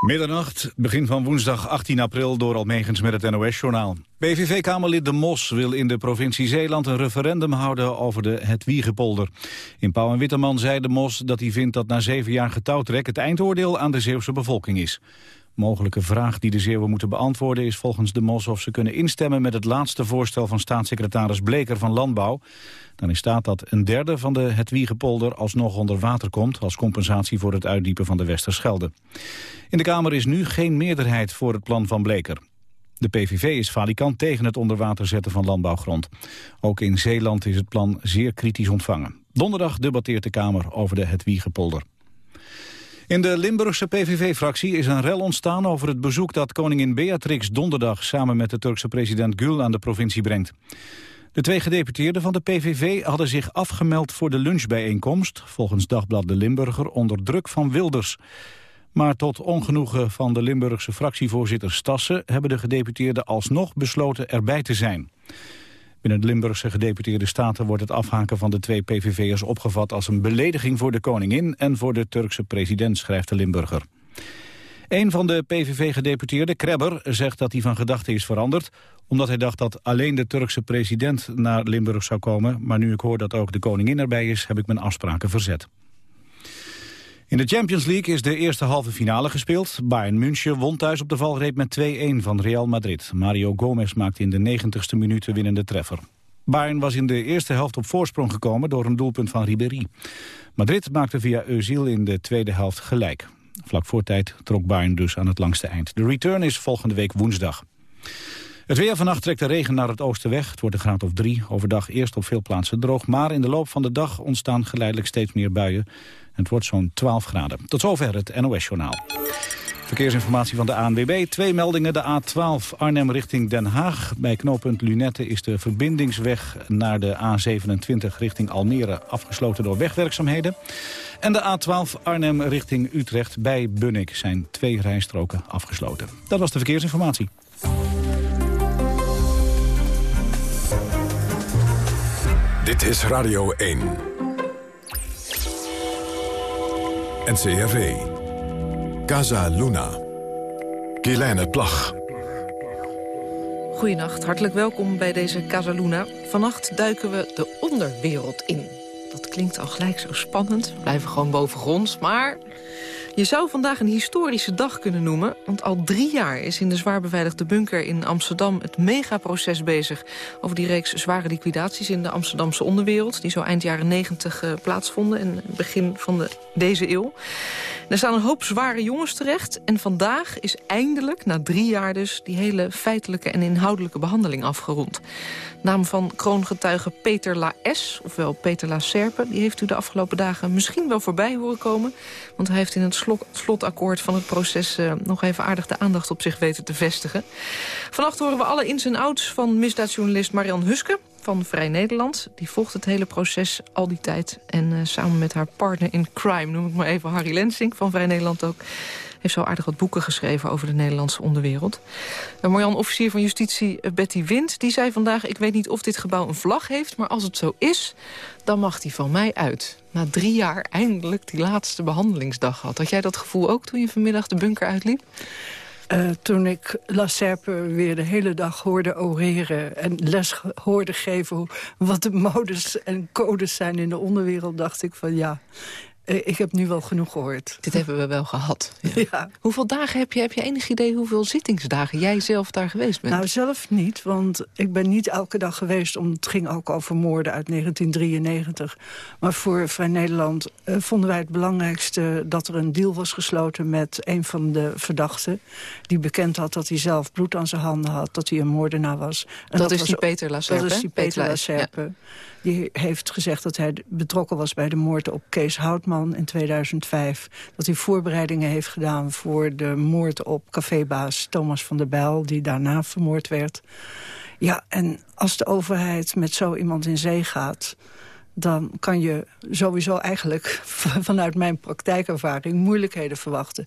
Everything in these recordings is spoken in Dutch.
Middernacht, begin van woensdag 18 april door Almegens met het NOS-journaal. PVV-kamerlid De Mos wil in de provincie Zeeland een referendum houden over de Het Wiegepolder. In Pauw en Witteman zei De Mos dat hij vindt dat na zeven jaar getouwtrek het eindoordeel aan de Zeeuwse bevolking is. Mogelijke vraag die de Zeeuwen moeten beantwoorden is volgens de MOS of ze kunnen instemmen met het laatste voorstel van staatssecretaris Bleker van Landbouw. Dan is staat dat een derde van de Het Wiegepolder alsnog onder water komt als compensatie voor het uitdiepen van de Westerschelde. In de Kamer is nu geen meerderheid voor het plan van Bleker. De PVV is valikant tegen het onder water zetten van landbouwgrond. Ook in Zeeland is het plan zeer kritisch ontvangen. Donderdag debatteert de Kamer over de Het Wiegepolder. In de Limburgse PVV-fractie is een rel ontstaan over het bezoek dat koningin Beatrix donderdag samen met de Turkse president Gül aan de provincie brengt. De twee gedeputeerden van de PVV hadden zich afgemeld voor de lunchbijeenkomst, volgens Dagblad de Limburger, onder druk van Wilders. Maar tot ongenoegen van de Limburgse fractievoorzitter Stassen hebben de gedeputeerden alsnog besloten erbij te zijn. Binnen de Limburgse gedeputeerde staten wordt het afhaken van de twee PVV'ers opgevat als een belediging voor de koningin en voor de Turkse president, schrijft de Limburger. Een van de PVV-gedeputeerden, Krebber, zegt dat hij van gedachten is veranderd... omdat hij dacht dat alleen de Turkse president naar Limburg zou komen. Maar nu ik hoor dat ook de koningin erbij is, heb ik mijn afspraken verzet. In de Champions League is de eerste halve finale gespeeld. Bayern München won thuis op de valreep met 2-1 van Real Madrid. Mario Gomez maakte in de 90ste minuut de winnende treffer. Bayern was in de eerste helft op voorsprong gekomen door een doelpunt van Ribéry. Madrid maakte via Özil in de tweede helft gelijk. Vlak voor tijd trok Bayern dus aan het langste eind. De return is volgende week woensdag. Het weer vannacht trekt de regen naar het oosten weg. Het wordt een graad of drie. Overdag eerst op veel plaatsen droog. Maar in de loop van de dag ontstaan geleidelijk steeds meer buien. Het wordt zo'n 12 graden. Tot zover het NOS-journaal. Verkeersinformatie van de ANWB. Twee meldingen. De A12 Arnhem richting Den Haag. Bij knooppunt Lunette is de verbindingsweg naar de A27 richting Almere afgesloten door wegwerkzaamheden. En de A12 Arnhem richting Utrecht bij Bunnik zijn twee rijstroken afgesloten. Dat was de verkeersinformatie. Dit is Radio 1. NCRV. Casa Luna. Kielijne Plag. Goedenacht, hartelijk welkom bij deze Casa Luna. Vannacht duiken we de onderwereld in. Dat klinkt al gelijk zo spannend. We blijven gewoon bovengronds, maar je zou vandaag een historische dag kunnen noemen... want al drie jaar is in de zwaar beveiligde bunker in Amsterdam... het megaproces bezig over die reeks zware liquidaties... in de Amsterdamse onderwereld... die zo eind jaren negentig uh, plaatsvonden... en begin van de, deze eeuw. Er staan een hoop zware jongens terecht... en vandaag is eindelijk, na drie jaar dus... die hele feitelijke en inhoudelijke behandeling afgerond. Naam van kroongetuige Peter La S, ofwel Peter La Serpe... die heeft u de afgelopen dagen misschien wel voorbij horen komen... want hij heeft in het slot, slotakkoord van het proces... Uh, nog even aardig de aandacht op zich weten te vestigen. Vannacht horen we alle ins en outs van misdaadjournalist Marian Huske van Vrij Nederland. Die volgt het hele proces al die tijd. En uh, samen met haar partner in crime, noem ik maar even Harry Lensing van Vrij Nederland ook heeft zo aardig wat boeken geschreven over de Nederlandse onderwereld. Een Marjan, officier van justitie eh, Betty Wind, die zei vandaag... ik weet niet of dit gebouw een vlag heeft, maar als het zo is... dan mag die van mij uit. Na drie jaar eindelijk die laatste behandelingsdag had. Had jij dat gevoel ook toen je vanmiddag de bunker uitliep? Uh, toen ik La Serpe weer de hele dag hoorde oreren... en les hoorde geven wat de modes en codes zijn in de onderwereld... dacht ik van ja, eh, ik heb nu wel genoeg gehoord. Dit hebben we wel gehad. Ja. Hoeveel dagen heb je? Heb je enig idee hoeveel zittingsdagen jij zelf daar geweest bent? Nou, zelf niet, want ik ben niet elke dag geweest. Het ging ook over moorden uit 1993. Maar voor Vrij Nederland uh, vonden wij het belangrijkste... dat er een deal was gesloten met een van de verdachten... die bekend had dat hij zelf bloed aan zijn handen had. Dat hij een moordenaar was. En dat, is die Peter Lacerpe? Dat is die Peter Lacerpe. Die heeft gezegd dat hij betrokken was bij de moord op Kees Houtman in 2005. Dat hij voorbereidingen heeft gedaan voor de moord op cafébaas Thomas van der Bijl... die daarna vermoord werd. Ja, en als de overheid met zo iemand in zee gaat dan kan je sowieso eigenlijk vanuit mijn praktijkervaring moeilijkheden verwachten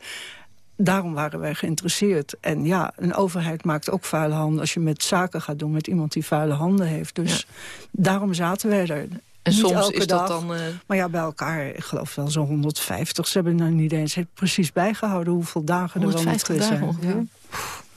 daarom waren wij geïnteresseerd. En ja, een overheid maakt ook vuile handen... als je met zaken gaat doen met iemand die vuile handen heeft. Dus daarom zaten wij er. En niet soms elke is dag. dat dan... Uh... Maar ja, bij elkaar, ik geloof wel zo'n 150. Ze hebben nou niet eens precies bijgehouden hoeveel dagen er wel niet zijn. ongeveer? Ja.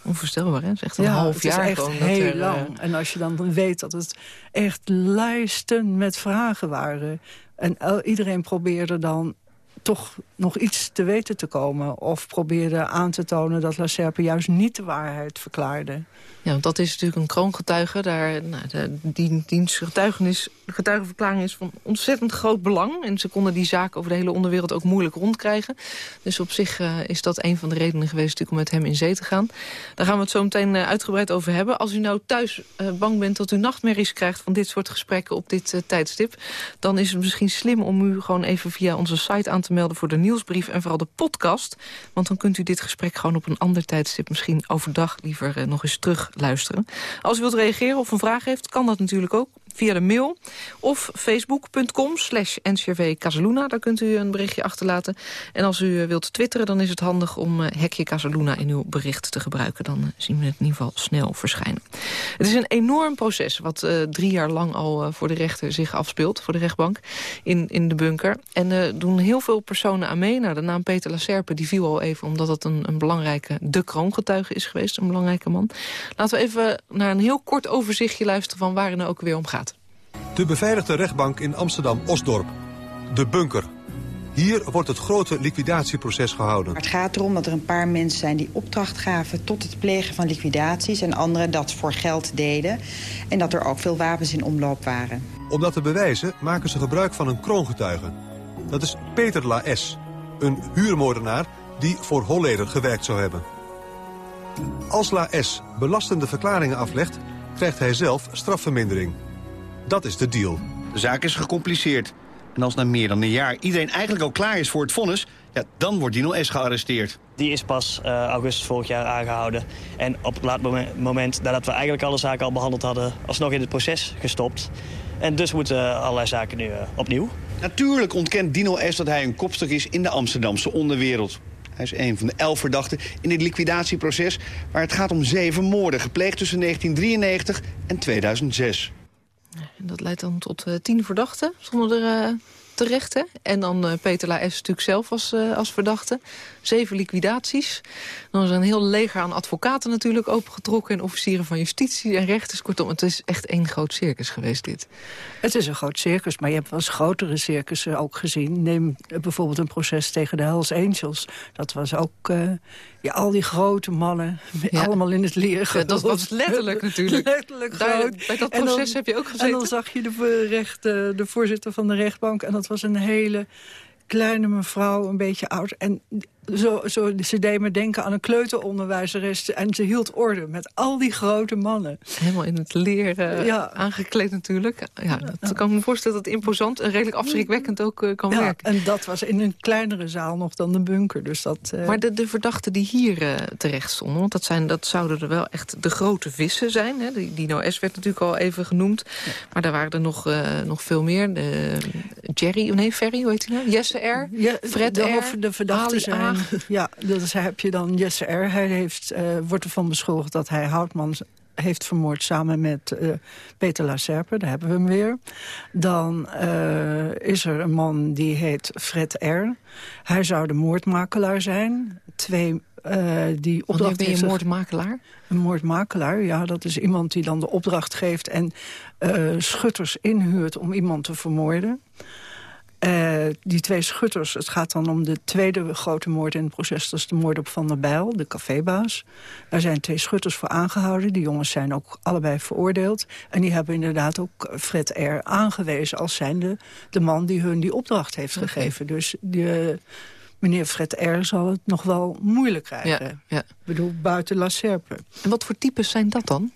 Onvoorstelbaar, hè? Het is echt een half jaar echt gewoon. heel dat er, lang. En als je dan weet dat het echt lijsten met vragen waren... en iedereen probeerde dan toch nog iets te weten te komen. Of probeerde aan te tonen dat La Serpe juist niet de waarheid verklaarde. Ja, want dat is natuurlijk een kroongetuige. Daar, nou, de, die dienstgetuigenis, getuigenverklaring is van ontzettend groot belang. En ze konden die zaak over de hele onderwereld ook moeilijk rondkrijgen. Dus op zich uh, is dat een van de redenen geweest natuurlijk om met hem in zee te gaan. Daar gaan we het zo meteen uh, uitgebreid over hebben. Als u nou thuis uh, bang bent dat u nachtmerries krijgt van dit soort gesprekken op dit tijdstip... dan is het misschien slim om u gewoon even via onze site aan te melden voor de nieuwsbrief en vooral de podcast. Want dan kunt u dit gesprek gewoon op een ander tijdstip, misschien overdag liever nog eens terug luisteren. Als u wilt reageren of een vraag heeft, kan dat natuurlijk ook via de mail of facebook.com slash ncrv Casaluna. Daar kunt u een berichtje achterlaten. En als u wilt twitteren, dan is het handig om hekje Casaluna in uw bericht te gebruiken. Dan zien we het in ieder geval snel verschijnen. Het is een enorm proces wat uh, drie jaar lang al voor de rechter zich afspeelt, voor de rechtbank, in, in de bunker. En uh, doen heel veel personen aan mee. Nou, de naam Peter Lacerpe die viel al even omdat het een, een belangrijke, de kroongetuige is geweest, een belangrijke man. Laten we even naar een heel kort overzichtje luisteren van waar het nou ook weer om gaat. De beveiligde rechtbank in Amsterdam-Osdorp. De bunker. Hier wordt het grote liquidatieproces gehouden. Het gaat erom dat er een paar mensen zijn die opdracht gaven... tot het plegen van liquidaties en anderen dat voor geld deden. En dat er ook veel wapens in omloop waren. Om dat te bewijzen maken ze gebruik van een kroongetuige. Dat is Peter La S., een huurmoordenaar die voor Holleder gewerkt zou hebben. Als La S. belastende verklaringen aflegt krijgt hij zelf strafvermindering. Dat is de deal. De zaak is gecompliceerd. En als na meer dan een jaar iedereen eigenlijk al klaar is voor het vonnis... Ja, dan wordt Dino S. gearresteerd. Die is pas uh, augustus vorig jaar aangehouden. En op het laat moment, nadat we eigenlijk alle zaken al behandeld hadden... alsnog in het proces gestopt. En dus moeten allerlei zaken nu uh, opnieuw. Natuurlijk ontkent Dino S. dat hij een kopstuk is in de Amsterdamse onderwereld. Hij is een van de elf verdachten in het liquidatieproces... waar het gaat om zeven moorden, gepleegd tussen 1993 en 2006. En dat leidt dan tot uh, tien verdachten, zonder er uh, terecht. En dan uh, Peter La S. natuurlijk zelf als, als verdachte. Zeven liquidaties. Dan is er een heel leger aan advocaten natuurlijk opengetrokken... en officieren van justitie en rechters. Kortom, het is echt één groot circus geweest dit. Het is een groot circus, maar je hebt wel eens grotere circussen ook gezien. Neem bijvoorbeeld een proces tegen de Hells Angels. Dat was ook... Uh, ja, al die grote mannen, ja. allemaal in het leer. Ja, dat was letterlijk natuurlijk. letterlijk Daar, groot. bij dat proces dan, heb je ook gezeten. En dan zag je de, recht, de voorzitter van de rechtbank... en dat was een hele kleine mevrouw, een beetje oud. En zo, zo, ze deed me denken aan een kleuteronderwijzeres. En ze hield orde met al die grote mannen. Helemaal in het leer uh, ja. aangekleed natuurlijk. Ja, dat kan ik me voorstellen dat het imposant en redelijk afschrikwekkend ook uh, kan ja, werken. En dat was in een kleinere zaal nog dan de bunker. Dus dat, uh... Maar de, de verdachten die hier terecht stonden... want dat, zijn, dat zouden er wel echt de grote vissen zijn. Hè? Die Dino S. werd natuurlijk al even genoemd. Maar daar waren er nog, nog veel meer. De, Jerry, nee, Ferry, hoe heet hij nou? Jesse R. Fred de, R. De verdachten zijn... Ja, dus heb je dan Jesse R. Hij heeft, uh, wordt ervan beschuldigd dat hij Houtman heeft vermoord samen met uh, Peter Lacerpe. Daar hebben we hem weer. Dan uh, is er een man die heet Fred R. Hij zou de moordmakelaar zijn. Twee uh, die opdracht ben je een moordmakelaar? Een moordmakelaar, ja. Dat is iemand die dan de opdracht geeft... en schutters inhuurt om iemand te vermoorden. Uh, die twee schutters, het gaat dan om de tweede grote moord in het proces. Dat is de moord op Van der Bijl, de cafébaas. Daar zijn twee schutters voor aangehouden. Die jongens zijn ook allebei veroordeeld. En die hebben inderdaad ook Fred R. aangewezen... als zijnde de man die hun die opdracht heeft okay. gegeven. Dus meneer Fred R. zal het nog wel moeilijk krijgen. Ja, ja. Ik bedoel, buiten La Serpe. En wat voor types zijn dat dan?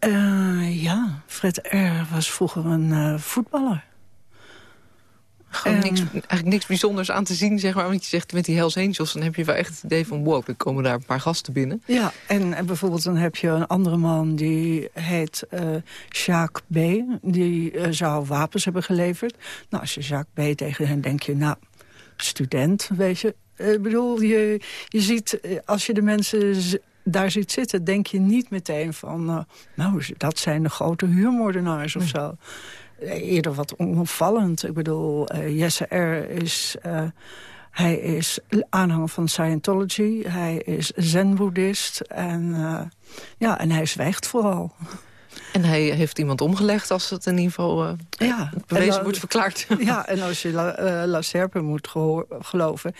Uh, ja, Fred R. was vroeger een uh, voetballer. Gewoon niks, eigenlijk niks bijzonders aan te zien, zeg maar. Want je zegt met die Hells Angels, dan heb je wel echt het idee van... wow, er komen daar een paar gasten binnen. Ja, en, en bijvoorbeeld dan heb je een andere man die heet uh, Jacques B. Die uh, zou wapens hebben geleverd. Nou, als je Jacques B. tegen hen denk je, nou, student, weet je. Ik uh, bedoel, je, je ziet, als je de mensen daar ziet zitten, denk je niet meteen van... nou, dat zijn de grote huurmoordenaars of zo. Eerder wat onopvallend. Ik bedoel, uh, Jesse R. is... Uh, hij is aanhanger van Scientology. Hij is zen-boeddhist. En, uh, ja, en hij zwijgt vooral. En hij heeft iemand omgelegd als het in ieder geval uh, ja, bewezen wordt verklaard. Ja, en als je La, uh, La Serpe moet geloven...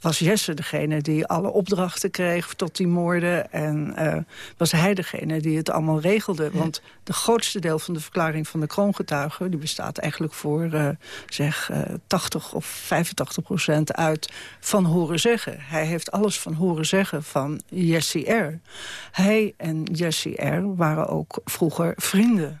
was Jesse degene die alle opdrachten kreeg tot die moorden. En uh, was hij degene die het allemaal regelde. Want de grootste deel van de verklaring van de kroongetuigen... die bestaat eigenlijk voor zeg 80 of 85 procent uit van horen zeggen. Hij heeft alles van horen zeggen van Jesse R. Hij en Jesse R. waren ook vroeger vrienden.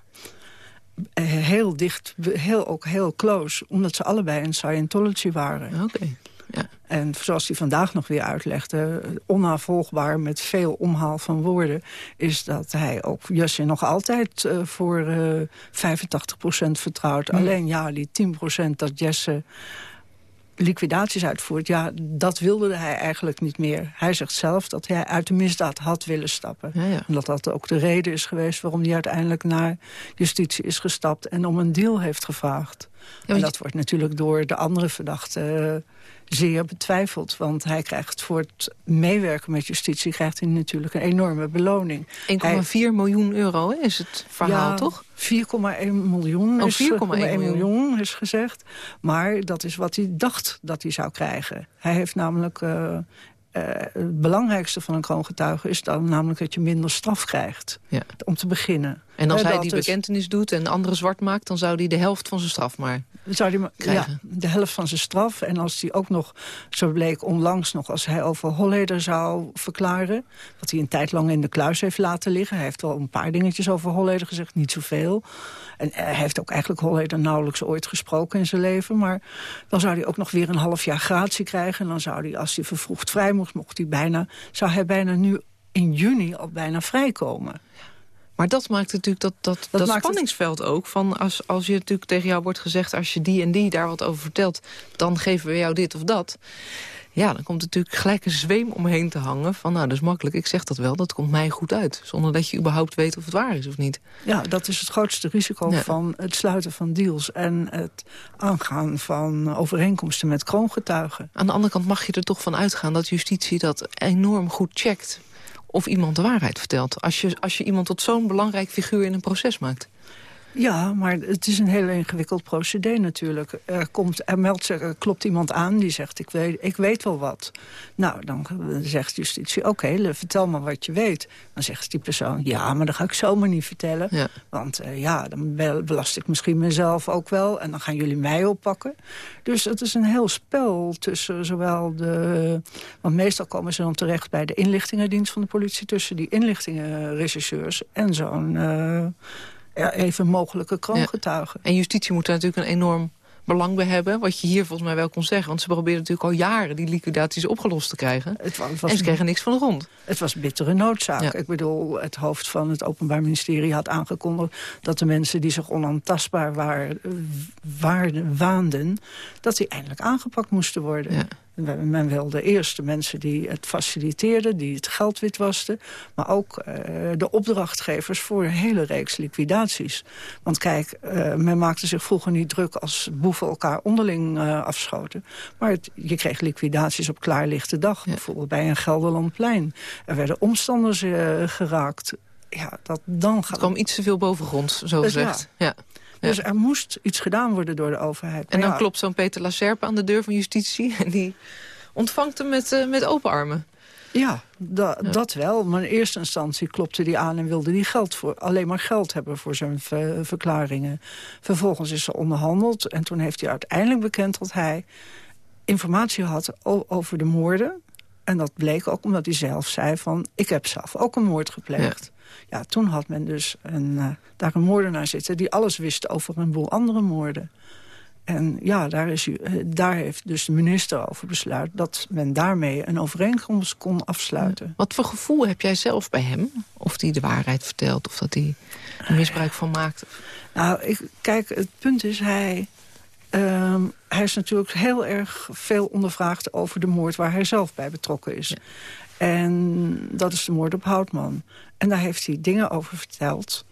Eh, heel dicht, heel, ook heel close, omdat ze allebei in Scientology waren. Oké. Ja. En zoals hij vandaag nog weer uitlegde, onnavolgbaar met veel omhaal van woorden... is dat hij ook Jesse nog altijd uh, voor uh, 85% vertrouwt. Mm. Alleen ja, die 10% dat Jesse liquidaties uitvoert... ja, dat wilde hij eigenlijk niet meer. Hij zegt zelf dat hij uit de misdaad had willen stappen. Ja, ja. En dat dat ook de reden is geweest waarom hij uiteindelijk naar justitie is gestapt... en om een deal heeft gevraagd. Ja, en dat wordt natuurlijk door de andere verdachten zeer betwijfeld. Want hij krijgt voor het meewerken met justitie... krijgt hij natuurlijk een enorme beloning. 1,4 miljoen euro is het verhaal, ja, toch? 4,1 miljoen, oh, 4,1 miljoen. miljoen is gezegd. Maar dat is wat hij dacht dat hij zou krijgen. Hij heeft namelijk... Uh, uh, het belangrijkste van een kroongetuige is dan namelijk dat je minder straf krijgt. Ja. Om te beginnen. En als hij die bekentenis doet en anderen zwart maakt... dan zou hij de helft van zijn straf maar zou hij krijgen. Ja, de helft van zijn straf. En als hij ook nog, zo bleek onlangs nog... als hij over Holleder zou verklaren... wat hij een tijd lang in de kluis heeft laten liggen. Hij heeft wel een paar dingetjes over Holleder gezegd, niet zoveel. En hij heeft ook eigenlijk Holleder nauwelijks ooit gesproken in zijn leven. Maar dan zou hij ook nog weer een half jaar gratie krijgen. En dan zou hij, als hij vervroegd vrij mocht, mocht hij bijna, zou hij bijna nu in juni al bijna vrijkomen. Maar dat maakt natuurlijk dat, dat, dat, spanningsveld ook. Van als, als je natuurlijk tegen jou wordt gezegd... als je die en die daar wat over vertelt... dan geven we jou dit of dat. Ja, dan komt natuurlijk gelijk een zweem omheen te hangen. Van nou, dat is makkelijk, ik zeg dat wel, dat komt mij goed uit. Zonder dat je überhaupt weet of het waar is of niet. Ja, dat is het grootste risico van het sluiten van deals... en het aangaan van overeenkomsten met kroongetuigen. Aan de andere kant mag je er toch van uitgaan... dat justitie dat enorm goed checkt of iemand de waarheid vertelt. Als je, als je iemand tot zo'n belangrijk figuur in een proces maakt. Ja, maar het is een heel ingewikkeld procedé natuurlijk. Er, komt, er meldt zich, er klopt iemand aan die zegt, ik weet, ik weet wel wat. Nou, dan zegt justitie, oké, vertel me wat je weet. Dan zegt die persoon, ja, maar dat ga ik zomaar niet vertellen. Want uh, ja, dan belast ik misschien mezelf ook wel. En dan gaan jullie mij oppakken. Dus het is een heel spel tussen zowel de... Want meestal komen ze dan terecht bij de inlichtingendienst van de politie... tussen die inlichtingenregisseurs en zo'n... Uh, even mogelijke kroongetuigen. En justitie moet daar natuurlijk een enorm belang bij hebben. Wat je hier volgens mij wel kon zeggen. Want ze proberen natuurlijk al jaren die liquidaties opgelost te krijgen. Het was, en ze kregen niks van de grond. Het was bittere noodzaak. Ik bedoel, het hoofd van het Openbaar Ministerie had aangekondigd... dat de mensen die zich onaantastbaar waren, waarden, waanden... dat die eindelijk aangepakt moesten worden. Ja. Men wilde eerst de mensen die het faciliteerden, die het geld witwasten... maar ook uh, de opdrachtgevers voor een hele reeks liquidaties. Want kijk, uh, men maakte zich vroeger niet druk als boeven elkaar onderling uh, afschoten. Maar het, je kreeg liquidaties op klaarlichte dag, ja. bijvoorbeeld bij een Gelderlandplein. Er werden omstanders geraakt. Ja, dat, dan gaat het kwam iets te veel bovengronds, zo gezegd. ja. Dus er moest iets gedaan worden door de overheid. En dan klopt zo'n Peter Lacerpe aan de deur van justitie... en die ontvangt hem met, uh, met open armen. Ja, da, dat wel. Maar in eerste instantie klopte hij aan en wilde hij geld voor, alleen maar geld hebben voor zijn verklaringen. Vervolgens is er onderhandeld en toen heeft hij uiteindelijk bekend dat hij informatie had over de moorden. En dat bleek ook omdat hij zelf zei van, ik heb zelf ook een moord gepleegd. Ja, toen had men dus een, uh, daar een moordenaar zitten... die alles wist over een boel andere moorden. En ja, daar, is, uh, daar heeft dus de minister over besluit... dat men daarmee een overeenkomst kon afsluiten. Wat voor gevoel heb jij zelf bij hem? Of hij de waarheid vertelt of dat hij er misbruik van maakt? Nou, ik, kijk, het punt is, hij... Uh, hij is natuurlijk heel erg veel ondervraagd over de moord... waar hij zelf bij betrokken is. En dat is de moord op Houtman. En daar heeft hij dingen over verteld...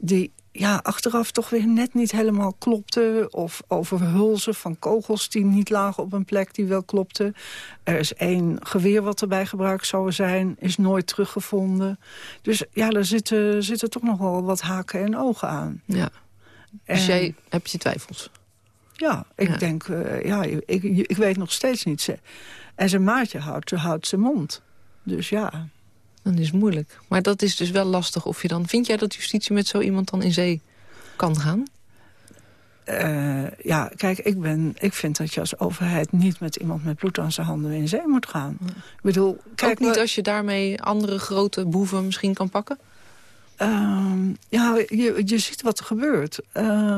die ja, achteraf toch weer net niet helemaal klopte. Of over hulzen van kogels die niet lagen op een plek die wel klopte. Er is één geweer wat erbij gebruikt zou zijn, is nooit teruggevonden. Dus ja, er zitten, zitten toch nog wel wat haken en ogen aan. Ja. Dus jij hebt je twijfels? Ja, ik denk, uh, ja, ik, ik weet nog steeds niet. En zijn maatje houdt, houdt zijn mond. Dus ja... Dan is moeilijk. Maar dat is dus wel lastig of je dan... Vind jij dat justitie met zo iemand dan in zee kan gaan? Uh, ja, kijk, ik, ben, ik vind dat je als overheid niet met iemand met bloed aan zijn handen in zee moet gaan. Ik bedoel, kijk, Ook niet als je daarmee andere grote boeven misschien kan pakken? Uh, ja, je, je ziet wat er gebeurt. Uh,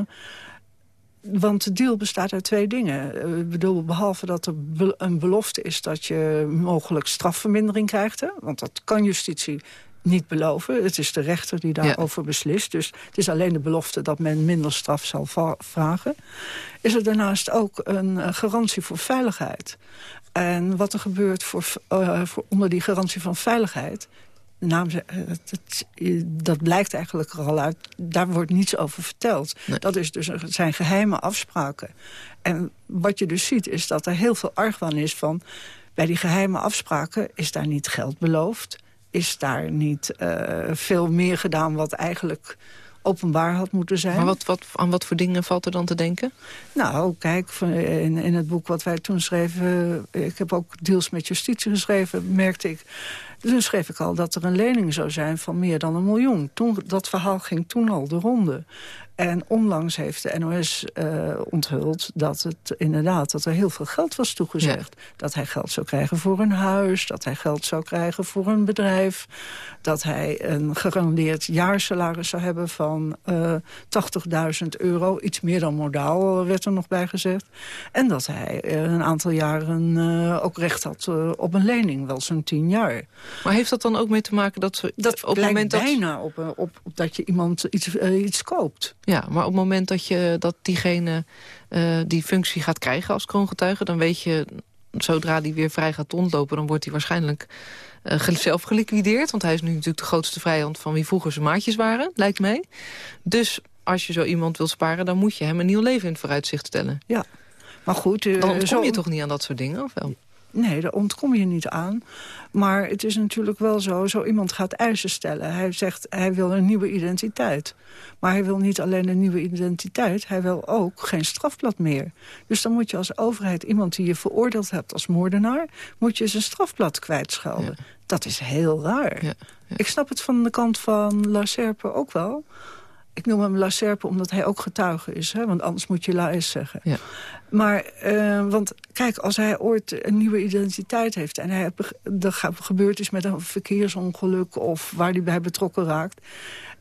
want de deal bestaat uit twee dingen. Eh, ik bedoel, behalve dat er een belofte is dat je mogelijk strafvermindering krijgt. Hè? Want dat kan justitie niet beloven. Het is de rechter die daarover beslist. Dus het is alleen de belofte dat men minder straf zal vragen. Is er daarnaast ook een eh, garantie voor veiligheid. En wat er gebeurt voor, uh, voor onder die garantie van veiligheid naam, eh, dat, dat blijkt eigenlijk er al uit. Daar wordt niets over verteld. Dat is dus, het zijn geheime afspraken. En wat je dus ziet is dat er heel veel argwaan is van... bij die geheime afspraken is daar niet geld beloofd. Is daar niet uh, veel meer gedaan wat eigenlijk openbaar had moeten zijn. Maar wat, wat, aan wat voor dingen valt er dan te denken? Nou, kijk, in, in het boek wat wij toen schreven... ik heb ook deals met justitie geschreven, merkte ik... Toen schreef ik al dat er een lening zou zijn van meer dan een miljoen. Toen, dat verhaal ging toen al de ronde. En onlangs heeft de NOS uh, eh, onthuld dat het inderdaad dat er heel veel geld was toegezegd. Dat hij geld zou krijgen voor een huis, dat hij geld zou krijgen voor een bedrijf, dat hij een gegarandeerd jaarsalaris zou hebben van uh, eh, 80.000 euro, iets meer dan modaal werd er nog bij gezegd. En dat hij uh, een aantal jaren ook recht had op een lening, wel zo'n tien jaar. Maar heeft dat dan ook mee te maken dat dat op het moment dat bijna op, op, op, dat je iemand iets, iets koopt? Ja, maar op het moment dat, je, dat diegene uh, die functie gaat krijgen als kroongetuige... dan weet je, zodra die weer vrij gaat rondlopen... dan wordt hij waarschijnlijk uh, zelf geliquideerd. Want hij is nu natuurlijk de grootste vijand van wie vroeger zijn maatjes waren, lijkt mij. Dus als je zo iemand wil sparen, dan moet je hem een nieuw leven in het vooruitzicht stellen. Ja, maar goed... Uh, dan kom je toch niet aan dat soort dingen, of wel? Nee, daar ontkom je niet aan. Maar het is natuurlijk wel zo, zo iemand gaat eisen stellen. Hij zegt, hij wil een nieuwe identiteit. Maar hij wil niet alleen een nieuwe identiteit, hij wil ook geen strafblad meer. Dus dan moet je als overheid iemand die je veroordeeld hebt als moordenaar... moet je zijn strafblad kwijtschelden. Dat is heel raar. Ja, ja. Ik snap het van de kant van La Serpe ook wel ik noem hem La Serpe omdat hij ook getuige is. Hè? Want anders moet je La S zeggen. Ja. Maar, uh, want kijk, als hij ooit een nieuwe identiteit heeft... en hij er gebeurd is met een verkeersongeluk... of waar hij bij betrokken raakt...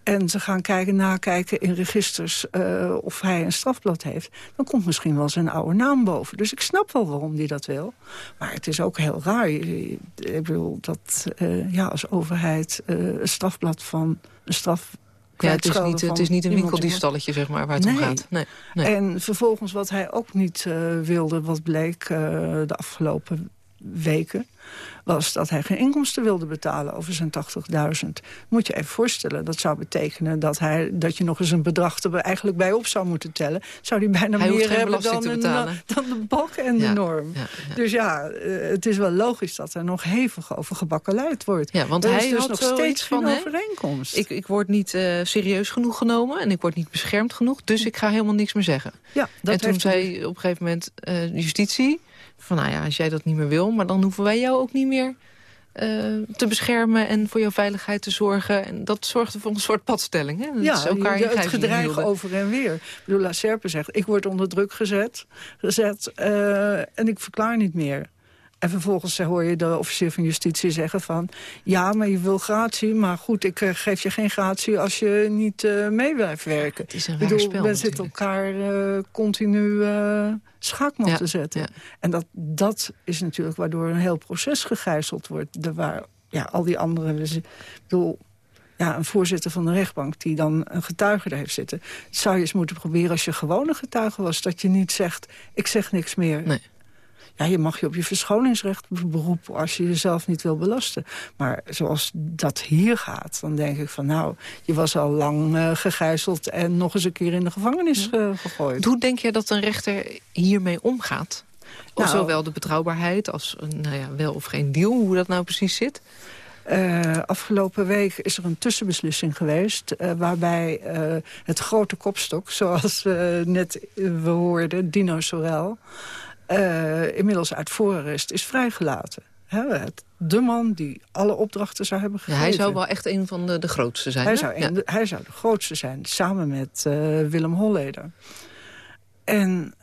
en ze gaan kijken, nakijken in registers uh, of hij een strafblad heeft... dan komt misschien wel zijn oude naam boven. Dus ik snap wel waarom hij dat wil. Maar het is ook heel raar. Ik bedoel, dat uh, ja, als overheid een strafblad van een straf ja, het is niet, het is niet een winkeldiefstalletje, zeg maar, waar het om gaat. Nee, nee. En vervolgens wat hij ook niet uh, wilde, wat bleek uh, de afgelopen weken was dat hij geen inkomsten wilde betalen over zijn 80.000. Moet je even voorstellen, dat zou betekenen dat, hij, dat je nog eens een bedrag er eigenlijk bij op zou moeten tellen. Zou hij bijna meer hebben dan, een, dan de balk en de norm. dus ja, eh, het is wel logisch dat er nog hevig over gebakkeleid wordt. Ja, want hij is dus nog steeds van, geen overeenkomst. Ik, ik word niet uh, serieus genoeg genomen en ik word niet beschermd genoeg, dus ik ga helemaal niks meer zeggen. Ja, dat en toen zei dus- op een gegeven moment uh, justitie van nou ja, als jij dat niet meer wil... maar dan hoeven wij jou ook niet meer uh, te beschermen en voor jouw veiligheid te zorgen. En dat zorgde voor een soort padstelling. Hè? Dat ja, elkaar je, het gedreig over en weer. Ik bedoel, La Serpe zegt, ik word onder druk gezet, gezet uh, en ik verklaar niet meer. En vervolgens hoor je de officier van justitie zeggen van... ja, maar je wil gratie, maar goed, ik uh, geef je geen gratie... als je niet uh, mee blijft werken. Het is een raar spel, Men zit elkaar uh, continu schaakmat ja, te zetten. Ja. En dat, dat is natuurlijk waardoor een heel proces gegijzeld wordt. De waar ja, al die anderen... Dus, ik bedoel, ja, een voorzitter van de rechtbank die dan een getuige daar heeft zitten... zou je eens moeten proberen als je gewone getuige was... dat je niet zegt, ik zeg niks meer. Nee. Ja, je mag je op je verschoningsrecht beroepen als je jezelf niet wil belasten. Maar zoals dat hier gaat, dan denk ik van nou, je was al lang uh, gegijzeld en nog eens een keer in de gevangenis uh, gegooid. Hoe denk je dat een rechter hiermee omgaat? Of nou, zowel de betrouwbaarheid als nou ja, wel of geen deal, hoe dat nou precies zit? Uh, afgelopen week is er een tussenbeslissing geweest... Uh, waarbij uh, het grote kopstok, zoals net we hoorden, Dino Sorel... inmiddels uit voorarrest is vrijgelaten. He, het, de man die alle opdrachten zou hebben gegeven. Ja, hij zou wel echt een van de, de grootste zijn. Hij zou, een, hij zou de grootste zijn, samen met Willem Holleder. En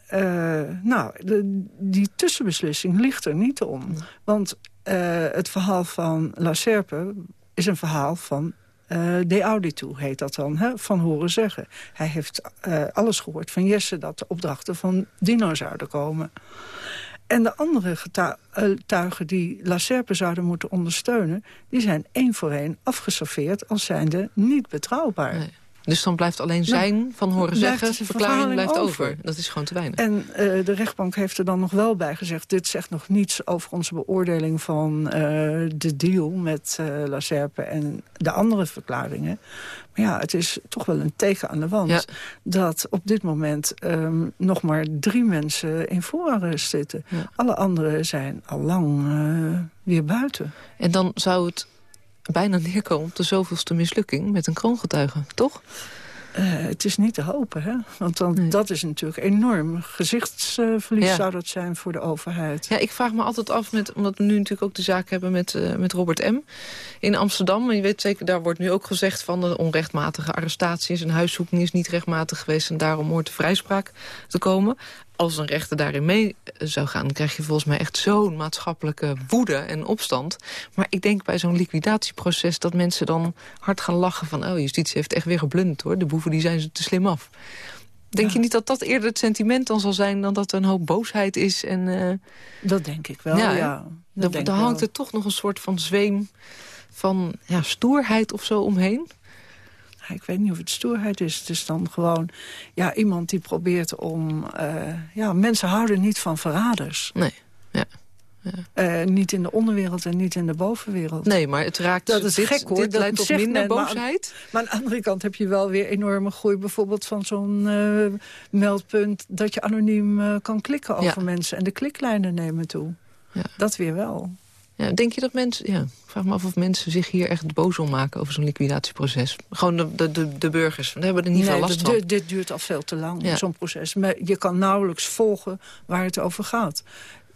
nou, de, die tussenbeslissing ligt er niet om. Want uh, het verhaal van La Serpe is een verhaal van uh, de auditu, heet dat dan, hè? van horen zeggen. Hij heeft uh, alles gehoord van Jesse dat de opdrachten van Dino zouden komen. En de andere getuigen die La Serpe zouden moeten ondersteunen... die zijn één voor één afgeserveerd als zijnde niet betrouwbaar. Dus dan blijft alleen zijn van horen zeggen, de verklaring blijft over. Dat is gewoon te weinig. En uh, de rechtbank heeft er dan nog wel bij gezegd... dit zegt nog niets over onze beoordeling van uh, de deal met uh, La Serpe... en de andere verklaringen. Maar ja, het is toch wel een teken aan de wand... Ja. dat op dit moment um, nog maar drie mensen in voorarrest zitten. Ja. Alle anderen zijn al lang weer buiten. En dan zou het bijna neerkomen op de zoveelste mislukking met een kroongetuige, toch? Uh, het is niet te hopen, hè? Want dan, nee. dat is natuurlijk enorm. Gezichtsverlies ja. zou dat zijn voor de overheid. Ja, ik vraag me altijd af, met, omdat we nu natuurlijk ook de zaak hebben met, uh, met Robert M. in Amsterdam. En je weet zeker, daar wordt nu ook gezegd van de onrechtmatige arrestaties... en huiszoeking is niet rechtmatig geweest en daarom hoort de vrijspraak te komen als een rechter daarin mee zou gaan... dan krijg je volgens mij echt zo'n maatschappelijke woede en opstand. Maar ik denk bij zo'n liquidatieproces dat mensen dan hard gaan lachen van... oh, justitie heeft echt weer geblunderd, hoor. De boeven die zijn ze te slim af. Denk ja. je niet dat dat eerder het sentiment dan zal zijn... dan dat er een hoop boosheid is? En, uh... Dat denk ik wel, ja. ja dan hangt er toch nog een soort van zweem van ja, stoerheid of zo omheen ik weet niet of het stoerheid is. Het is dan gewoon ja, iemand die probeert om... Uh, ja, mensen houden niet van verraders. Nee, ja. Ja. Uh, niet in de onderwereld en niet in de bovenwereld. Nee, maar het raakt... Dat is dit, gek hoor. Dit leidt tot minder boosheid. Maar, maar, aan de andere kant heb je wel weer enorme groei... bijvoorbeeld van zo'n uh, meldpunt... dat je anoniem kan klikken over ja. mensen. En de kliklijnen nemen toe. Ja. Dat weer wel. Ja, denk je dat mensen... Ja, ik vraag me af of mensen zich hier echt boos om maken... over zo'n liquidatieproces. Gewoon de, de, de, de burgers. We hebben er niet nee, veel last van. Dit duurt al veel te lang, ja. zo'n proces. Maar je kan nauwelijks volgen waar het over gaat.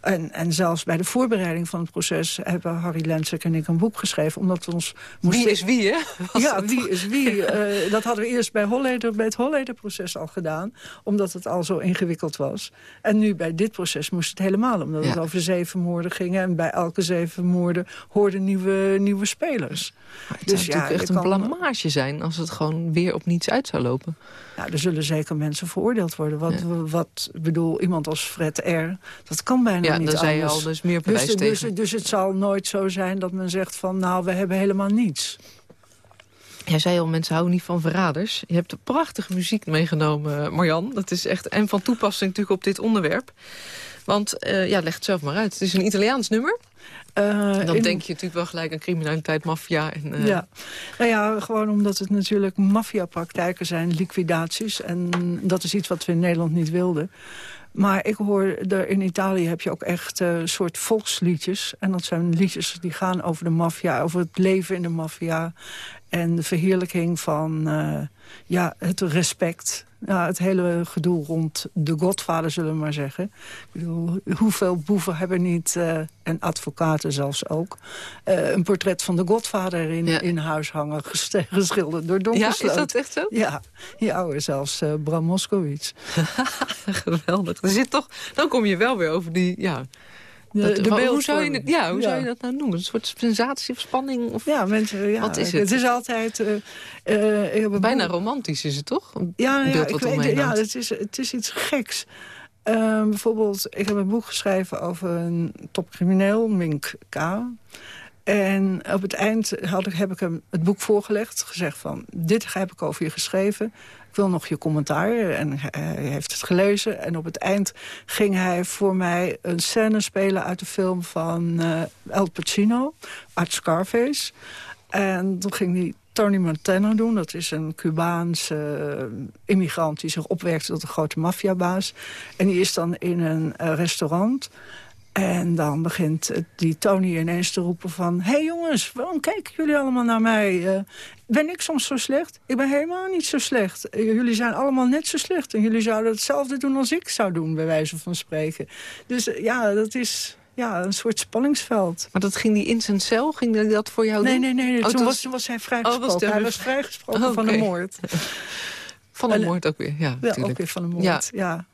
En, en zelfs bij de voorbereiding van het proces... hebben Harry Lensek en ik een boek geschreven. Omdat we ons moesten... Wie is wie, hè? Was ja, wie toch? is wie. Uh, dat hadden we eerst bij, Holleder, bij het Holleder-proces al gedaan. Omdat het al zo ingewikkeld was. En nu bij dit proces moest het helemaal. Omdat ja. het over zeven moorden ging. En bij elke zeven moorden hoorden nieuwe, nieuwe spelers. Maar het dus zou ja, natuurlijk echt een kan... blamage zijn... als het gewoon weer op niets uit zou lopen. Nou, er zullen zeker mensen veroordeeld worden. Wat, ja. wat bedoel, iemand als Fred R., dat kan bijna ja, niet dan zei je al, dus meer bewijs dus, tegen. Dus, dus het zal nooit zo zijn dat men zegt van... nou, we hebben helemaal niets. Jij zei al, mensen houden niet van verraders. Je hebt de prachtige muziek meegenomen, Marjan. Dat is echt en van toepassing natuurlijk op dit onderwerp. Want, uh, ja, leg het zelf maar uit. Het is een Italiaans nummer. Uh, en dan in... denk je natuurlijk wel gelijk aan criminaliteit, maffia. En, uh... Ja. Nou ja, gewoon omdat het natuurlijk maffiapraktijken zijn, liquidaties. En dat is iets wat we in Nederland niet wilden. Maar ik hoor, er in Italië heb je ook echt een uh, soort volksliedjes. En dat zijn liedjes die gaan over de maffia, over het leven in de maffia. En de verheerlijking van ja, het respect. Nou, het hele gedoe rond de godvader, zullen we maar zeggen. Ik bedoel, hoeveel boeven hebben niet, uh, en advocaten zelfs ook... Uh, een portret van de godvader in, ja. in huis hangen, geschilderd door Donkersloot. Ja, is dat echt zo? Ja, ja zelfs uh, Bram Moskowitz. Geweldig. Er zit toch, dan kom je wel weer over die... Ja, de, de hoe zou je, ja, hoe ja. zou je dat nou noemen? Een soort sensatie of spanning? Of, ja, mensen, ja, wat is het? Het is altijd... Uh, uh, Bijna romantisch is het toch? Ja, ja, ik weet, ja het, is, het is iets geks. Uh, bijvoorbeeld, ik heb een boek geschreven over een topcrimineel, Mink K. En op het eind had ik, heb ik hem het boek voorgelegd. Gezegd van, dit heb ik over je geschreven. Ik wil nog je commentaar. En hij heeft het gelezen. En op het eind ging hij voor mij een scène spelen... uit de film van uh, El Pacino, uit Scarface. En toen ging hij Tony Montana doen. Dat is een Cubaanse uh, immigrant die zich opwerkt tot een grote maffiabaas. En die is dan in een uh, restaurant... En dan begint die Tony ineens te roepen van... hé hey jongens, waarom kijken jullie allemaal naar mij? Uh, ben ik soms zo slecht? Ik ben helemaal niet zo slecht. Uh, jullie zijn allemaal net zo slecht. En jullie zouden hetzelfde doen als ik zou doen, bij wijze van spreken. Dus uh, ja, dat is ja, een soort spanningsveld. Maar dat ging die in zijn cel? Ging dat voor jou nee, doen? Nee, nee, nee. Oh, toen, was, toen was hij vrijgesproken. Oh, was hij was vrijgesproken oh, okay. van de moord. van de moord ook weer, ja. Ja, ook weer van de moord, ja. ja.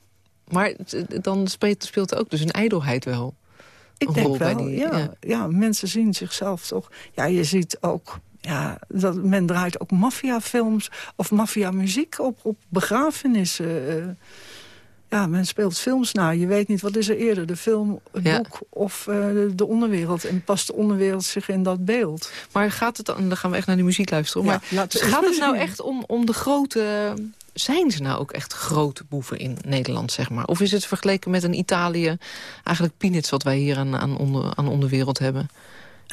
Maar dan speelt, speelt ook dus een ijdelheid wel. Ik denk wel, die, ja, ja. ja. Mensen zien zichzelf toch... Ja, je ziet ook... Ja, dat men draait ook maffiafilms of maffiamuziek op, op begrafenissen. Uh, ja, men speelt films na. Je weet niet, wat is er eerder? De film, het ja. boek of uh, de onderwereld? En past de onderwereld zich in dat beeld? Maar gaat het dan... Dan gaan we echt naar die muziek luisteren. Ja, maar gaat het nou echt om, om de grote zijn ze nou ook echt grote boeven in Nederland, zeg maar? Of is het vergeleken met een Italië eigenlijk peanuts... wat wij hier aan, aan, onder, aan onderwereld hebben?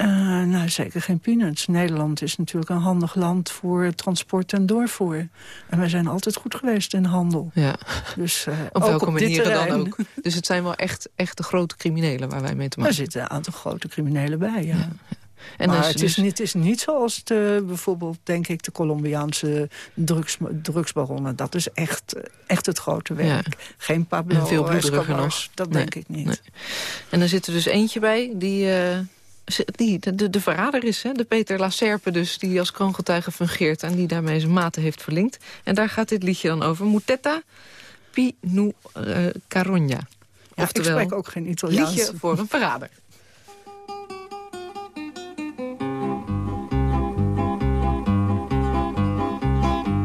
Uh, nou, zeker geen peanuts. Nederland is natuurlijk een handig land voor transport en doorvoer. En wij zijn altijd goed geweest in handel. Ja. Dus, uh, op welke op manier dan ook. Dus het zijn wel echt, echt de grote criminelen waar wij mee te maken hebben. Er zitten een aantal grote criminelen bij, ja. ja. En maar het, is dus... niet, het is niet zoals de, bijvoorbeeld, denk ik, de Colombiaanse drugs, drugsbaronnen. Dat is echt, echt het grote werk. Ja. Geen Pablo en veel bloederiger nog. Dat nee, denk ik niet. Nee. En er zit er dus eentje bij die... Uh, die de, de, de, verrader is, hè? de Peter Lacerpe dus, die als kroongetuige fungeert... en die daarmee zijn maten heeft verlinkt. En daar gaat dit liedje dan over. Mutetta Pinu uh, Carogna. Ja, Oftewel, ik spreek ook geen Italiaans. liedje voor een verrader.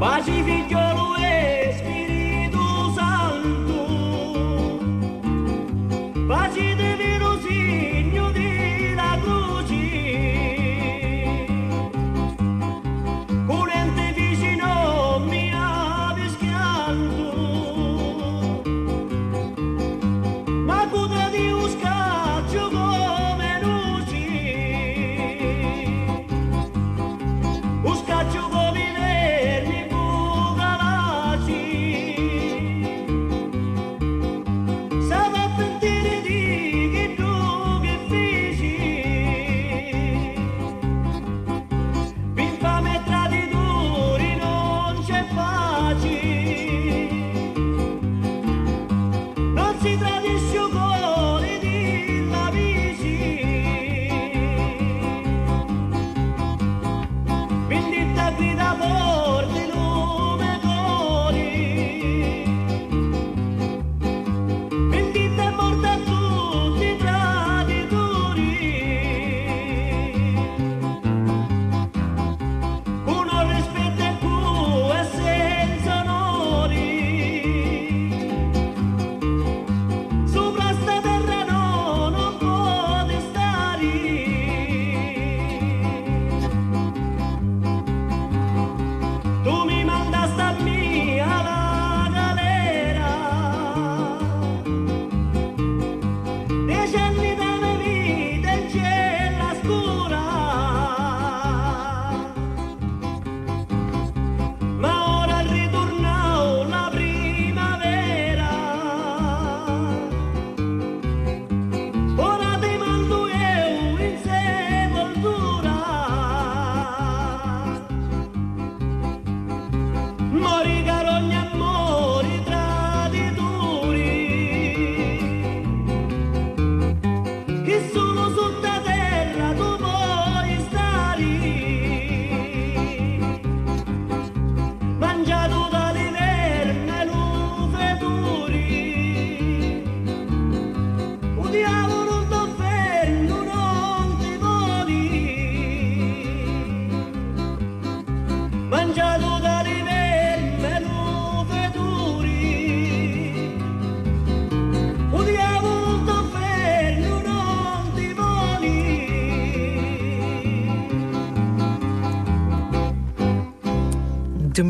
mais de 28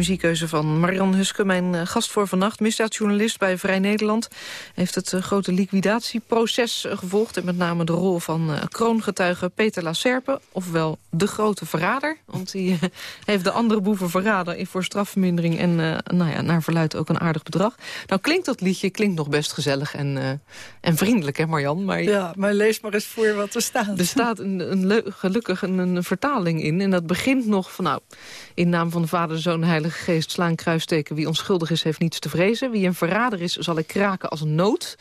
muziekkeuze van Marian Huske, mijn eh, gast voor vannacht. Misdaadjournalist bij Vrij Nederland. Heeft het eh, grote liquidatieproces eh, gevolgd. En met name de rol van kroongetuige Peter Lacerpe. Ofwel de grote verrader. Want hij heeft de andere boeven verraden voor strafvermindering. En nou ja, naar verluidt ook een aardig bedrag. Nou klinkt dat liedje klinkt nog best gezellig en, en vriendelijk, hè Marjan? Maar, ja, maar lees maar eens voor wat er staat. Er staat een, een gelukkig een, een vertaling in. En dat begint nog van nou... In naam van de Vader, de Zoon Heilige Geest slaan kruisteken. Wie onschuldig is, heeft niets te vrezen. Wie een verrader is, zal ik kraken als een nood.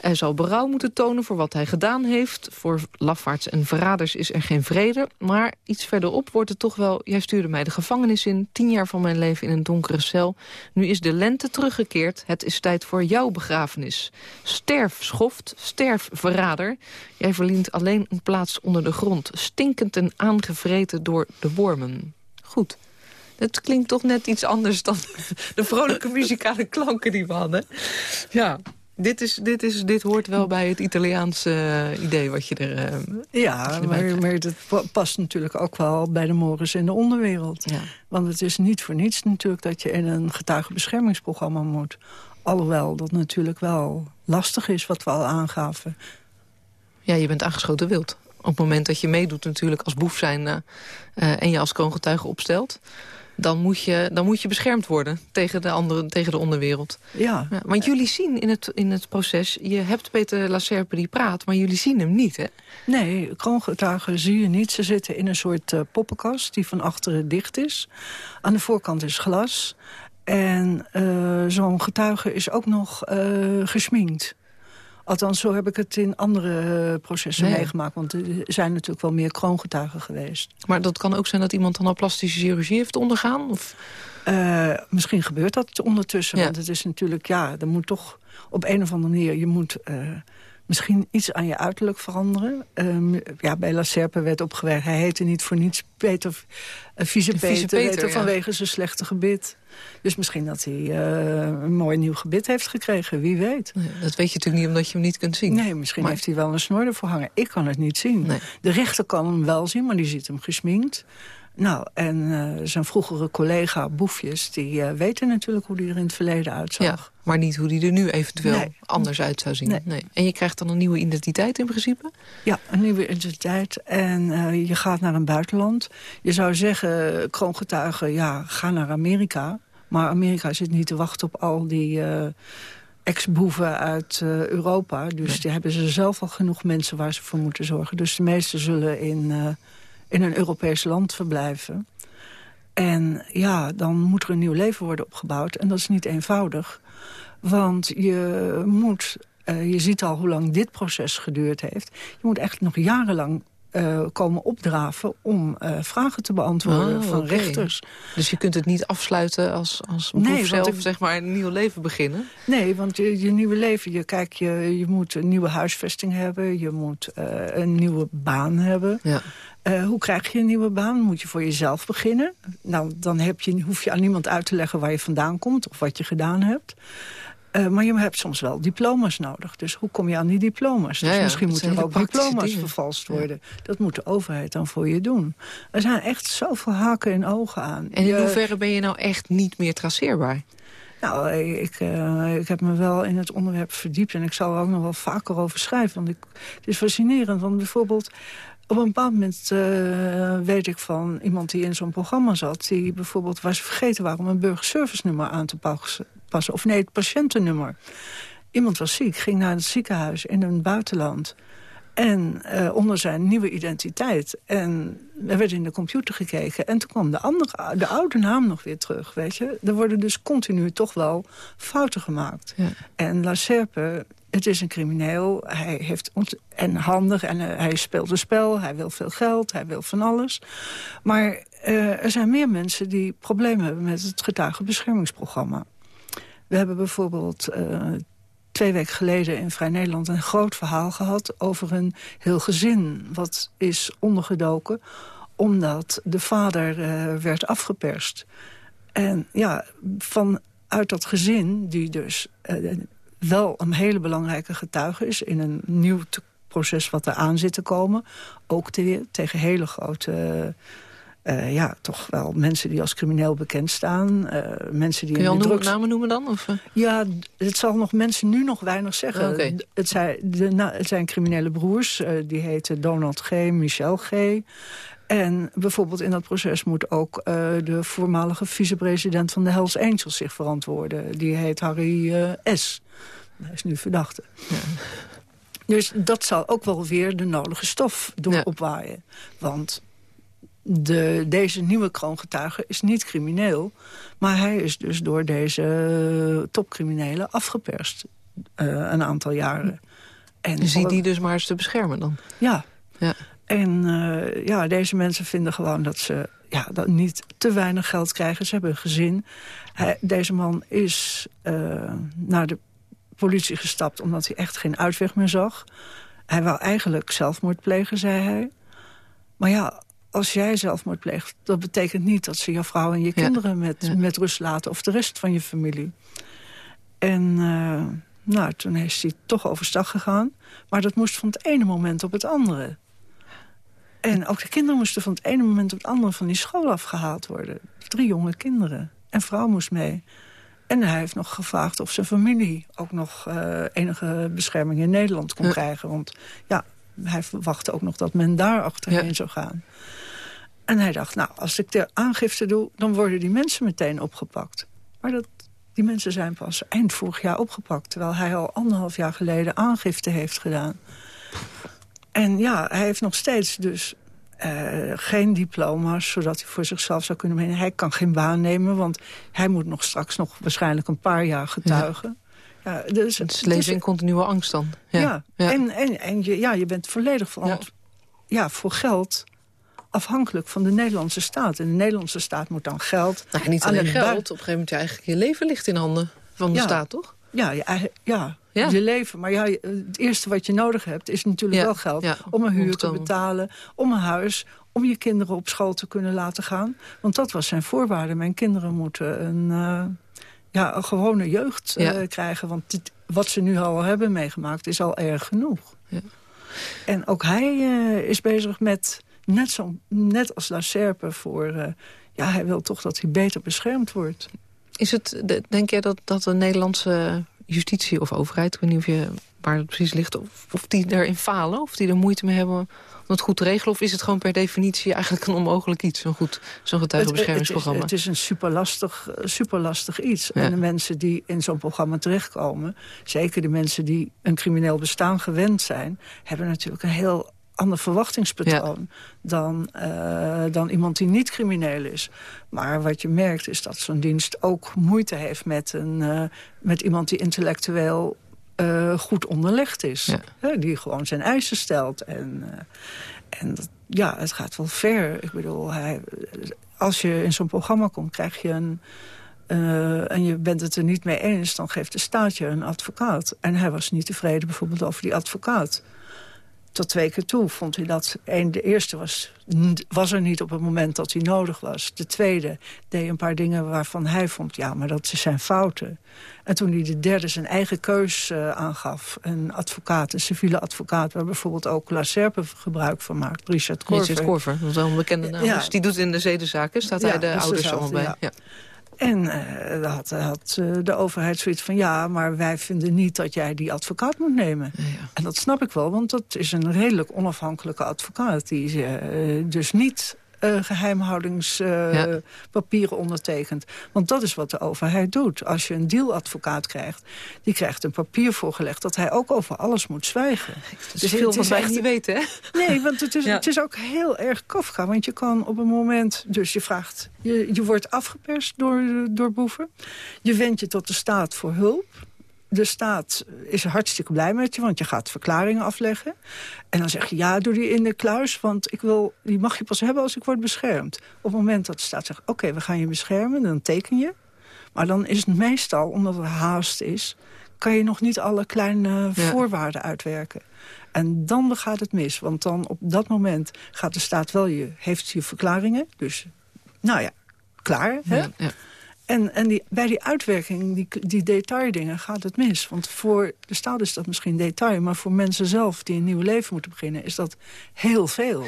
Hij zal berouw moeten tonen voor wat hij gedaan heeft. Voor lafaards en verraders is er geen vrede. Maar iets verderop wordt het toch wel... Jij stuurde mij de gevangenis in. Tien jaar van mijn leven in een donkere cel. Nu is de lente teruggekeerd. Het is tijd voor jouw begrafenis. Sterf, schoft. Sterf, verrader. Jij verdient alleen een plaats onder de grond. Stinkend en aangevreten door de wormen. Goed. Het klinkt toch net iets anders dan de vrolijke muzikale klanken die we hadden. Ja, dit, is, dit, is, dit hoort wel bij het Italiaanse eh, idee wat je er uh, Ja, maar, maar het past natuurlijk ook wel bij de morgens in de onderwereld. Ja. Want het is niet voor niets natuurlijk dat je in een getuigenbeschermingsprogramma moet. Alhoewel dat natuurlijk wel lastig is wat we al aangaven. Ja, je bent aangeschoten wild. Op het moment dat je meedoet natuurlijk als boef zijn... Uh, en je als kroongetuige opstelt dan moet je, dan moet je beschermd worden tegen de, andere, tegen de onderwereld. Ja. ja. Want jullie zien in het, in het proces, je hebt Peter Lacerpe die praat... maar jullie zien hem niet, hè? Nee, kroongetuigen zie je niet. Ze zitten in een soort uh, poppenkast die van achteren dicht is. Aan de voorkant is glas. En uh, zo'n getuige is ook nog uh, gesminkt. Althans, zo heb ik het in andere eh, processen meegemaakt. Want er zijn natuurlijk wel meer kroongetuigen geweest. Maar dat kan ook zijn dat iemand dan al plastische chirurgie heeft ondergaan? Of? Uh, misschien gebeurt dat ondertussen. Want het is natuurlijk, ja, er moet toch op een of andere manier... je moet uh, misschien iets aan je uiterlijk veranderen. Um, ja, bij La Serpe werd opgewerkt. Hij heette niet voor niets Peter, uh, Vieze Peter, Peter ja. vanwege zijn slechte gebit. Dus misschien dat hij uh, een mooi nieuw gebit heeft gekregen, wie weet. Nee, dat weet je natuurlijk niet omdat je hem niet kunt zien. Nee, misschien heeft hij wel een snor ervoor hangen. Ik kan het niet zien. Nee. De rechter kan hem wel zien, maar die ziet hem gesminkt. Nou, en uh, zijn vroegere collega Boefjes, die uh, weten natuurlijk hoe die er in het verleden uitzag. Ja, maar niet hoe die er nu eventueel nee. anders uit zou zien. Nee. nee. En je krijgt dan een nieuwe identiteit in principe? Ja, een nieuwe identiteit. En uh, je gaat naar een buitenland. Je zou zeggen, kroongetuigen, ja, ga naar Amerika. Maar Amerika zit niet te wachten op al die... Ex-boeven uit uh, Europa. Dus nee. die hebben ze zelf al genoeg mensen waar ze voor moeten zorgen. Dus de meesten zullen in, uh, in een Europees land verblijven. En ja, dan moet er een nieuw leven worden opgebouwd. En dat is niet eenvoudig. Want je moet... Uh, je ziet al hoe lang dit proces geduurd heeft. Je moet echt nog jarenlang uh, komen opdraven om uh, vragen te beantwoorden oh, van okay. rechters. Dus je kunt het niet afsluiten als, als nee, zelf ik, zeg maar, een nieuw leven beginnen? Nee, want je, je nieuwe leven, je, kijk, je, je moet een nieuwe huisvesting hebben... je moet uh, een nieuwe baan hebben... Ja. Uh, hoe krijg je een nieuwe baan? Moet je voor jezelf beginnen? Nou, dan heb je, hoef je aan niemand uit te leggen waar je vandaan komt... of wat je gedaan hebt. Uh, maar je hebt soms wel diploma's nodig. Dus hoe kom je aan die diploma's? Dus ja, ja, misschien moeten er ook diploma's dingen. vervalst worden. Ja. Dat moet de overheid dan voor je doen. Er zijn echt zoveel haken en ogen aan. En in je, hoeverre ben je nou echt niet meer traceerbaar? Nou, ik, uh, ik heb me wel in het onderwerp verdiept... en ik zal er ook nog wel vaker over schrijven. Want ik, het is fascinerend, want bijvoorbeeld... Op een bepaald moment uh, weet ik van iemand die in zo'n programma zat... die bijvoorbeeld was vergeten waarom een burgerservice nummer aan te passen passen. Of nee, het patiëntennummer. Iemand was ziek, ging naar het ziekenhuis in een buitenland. En uh, onder zijn nieuwe identiteit. En er werd in de computer gekeken. En toen kwam de, andere, de oude naam nog weer terug, weet je. Er worden dus continu toch wel fouten gemaakt. Ja. En La Serpe, het is een crimineel. Hij heeft en handig en uh, hij speelt een spel. Hij wil veel geld, hij wil van alles. Maar uh, er zijn meer mensen die problemen hebben met het getuigenbeschermingsprogramma. We hebben bijvoorbeeld uh, twee weken geleden in Vrij Nederland... een groot verhaal gehad over een heel gezin... wat is ondergedoken omdat de vader uh, werd afgeperst. En ja, vanuit dat gezin, die dus uh, wel een hele belangrijke getuige is... in een nieuw proces wat er aan zit te komen... ook te, tegen hele grote eh, ja, toch wel mensen die als crimineel bekend staan. Uh, mensen die Kun je al drugs... namen noemen dan? Of? Ja, het zal nog mensen nu nog weinig zeggen. Okay. Het, zijn, de, het zijn criminele broers. Uh, die heten Donald G., Michel G. En bijvoorbeeld in dat proces moet ook de voormalige vicepresident van de Hells Angels zich verantwoorden. Die heet Harry S. Hij is nu verdachte. Ja. Dus dat zal ook wel weer de nodige stof doen ja. opwaaien. Want de, deze nieuwe kroongetuige is niet crimineel. Maar hij is dus door deze topcriminelen afgeperst. Uh, een aantal jaren. En Zie die dus maar eens te beschermen dan? Ja. ja. En uh, ja, deze mensen vinden gewoon dat ze ja, dat niet te weinig geld krijgen. Ze hebben een gezin. Hij, deze man is uh, naar de politie gestapt omdat hij echt geen uitweg meer zag. Hij wou eigenlijk zelfmoord plegen, zei hij. Maar ja, als jij zelfmoord pleegt, dat betekent niet dat ze je vrouw en je kinderen met, ja. met rust laten. Of de rest van je familie. En uh, nou, toen is hij toch overstag gegaan. Maar dat moest van het ene moment op het andere. En ook de kinderen moesten van het ene moment op het andere van die school afgehaald worden. Drie jonge kinderen. En vrouw moest mee. En hij heeft nog gevraagd of zijn familie ook nog uh, enige bescherming in Nederland kon ja. krijgen. Want ja, hij verwachtte ook nog dat men daar achterheen ja. zou gaan. En hij dacht, nou, als ik de aangifte doe... dan worden die mensen meteen opgepakt. Maar dat, die mensen zijn pas eind vorig jaar opgepakt... terwijl hij al anderhalf jaar geleden aangifte heeft gedaan. En ja, hij heeft nog steeds dus uh, geen diploma's... zodat hij voor zichzelf zou kunnen menen. Hij kan geen baan nemen, want hij moet nog straks... nog waarschijnlijk een paar jaar getuigen. Ja. Ja, dus, het is leven in continue angst dan. Ja, ja. ja. En, en, en je, ja, je bent volledig verantwoordelijk ja. voor geld afhankelijk van de Nederlandse staat. En de Nederlandse staat moet dan geld... Nou, niet alleen geld, op een gegeven moment eigenlijk je leven ligt in handen van de staat, toch? Ja, ja, ja, ja, je leven. Maar ja, het eerste wat je nodig hebt is natuurlijk Ja, wel geld. ja, om een huur te betalen, om een huis... om je kinderen op school te kunnen laten gaan. Want dat was zijn voorwaarde. Mijn kinderen moeten een, eh, ja, een gewone jeugd eh, krijgen. Want dit, wat ze nu al hebben meegemaakt is al erg genoeg. Ja. En ook hij eh, is bezig met, net, zo, net als La Serpe... voor, eh, ja, hij wil toch dat hij beter beschermd wordt. Is het, de- denk jij dat, dat de Nederlandse justitie of overheid... ik weet niet of je, waar het precies ligt, of, of die erin falen? Of die er moeite mee hebben het goed te regelen? Of is het gewoon per definitie eigenlijk een onmogelijk iets? Zo'n goed, zo'n getuigenbeschermingsprogramma? Het, het, is, het is een superlastig, superlastig iets. Ja. En de mensen die in zo'n programma terechtkomen... zeker de mensen die een crimineel bestaan gewend zijn... hebben natuurlijk een heel ander verwachtingspatroon... Dan, eh, dan iemand die niet crimineel is. Maar wat je merkt is dat zo'n dienst ook moeite heeft... met, een, eh, met iemand die intellectueel eh, goed onderlegd is. Ja. Hè, die gewoon zijn eisen stelt. En, eh, en dat, ja, het gaat wel ver. Ik bedoel, hij, als je in zo'n programma komt, krijg je een... eh, en je bent het er niet mee eens, dan geeft de staat je een advocaat. En hij was niet tevreden bijvoorbeeld over die advocaat. Tot twee keer toe vond hij dat... Een, de eerste was, was er niet op het moment dat hij nodig was. De tweede deed een paar dingen waarvan hij vond... ja, maar dat zijn fouten. En toen hij de derde zijn eigen keus eh, aangaf... een advocaat, een civiele advocaat... waar bijvoorbeeld ook La Serpe gebruik van maakt, Richard Corver. Richard Korver, dat is wel een bekende naam. Ja. Dus die doet in de zedenzaken, staat Ja, hij de dat is ouders allemaal bij. ja. En dan had, had eh, de overheid zoiets van... ja, maar wij vinden niet dat jij die advocaat moet nemen. Ja, ja. En dat snap ik wel, want dat is een redelijk onafhankelijke advocaat... die eh, dus niet eh geheimhoudingspapieren ondertekent. Want dat is wat de overheid doet. Als je een dealadvocaat krijgt, die krijgt een papier voorgelegd... dat hij ook over alles moet zwijgen. Dus veel wat is wij echt- niet weten, hè? Nee, want het is, Ja. het is ook heel erg Kafka. Want je kan op een moment... Dus je vraagt... Je, je wordt afgeperst door, door boeven. Je wendt je tot de staat voor hulp. De staat is hartstikke blij met je, want je gaat verklaringen afleggen. En dan zeg je, ja, doe die in de kluis, want ik wil, die mag je pas hebben als ik word beschermd. Op het moment dat de staat zegt, oké, we gaan je beschermen, dan teken je. Maar dan is het meestal, omdat er haast is... kan je nog niet alle kleine Ja. voorwaarden uitwerken. En dan gaat het mis, want dan op dat moment gaat de staat wel je... heeft je verklaringen, dus nou ja, klaar. Hè? Ja, ja. En, en die, bij die uitwerking, die, die detaildingen, gaat het mis. Want voor de staat is dat misschien detail... maar voor mensen zelf die een nieuw leven moeten beginnen... is dat heel veel.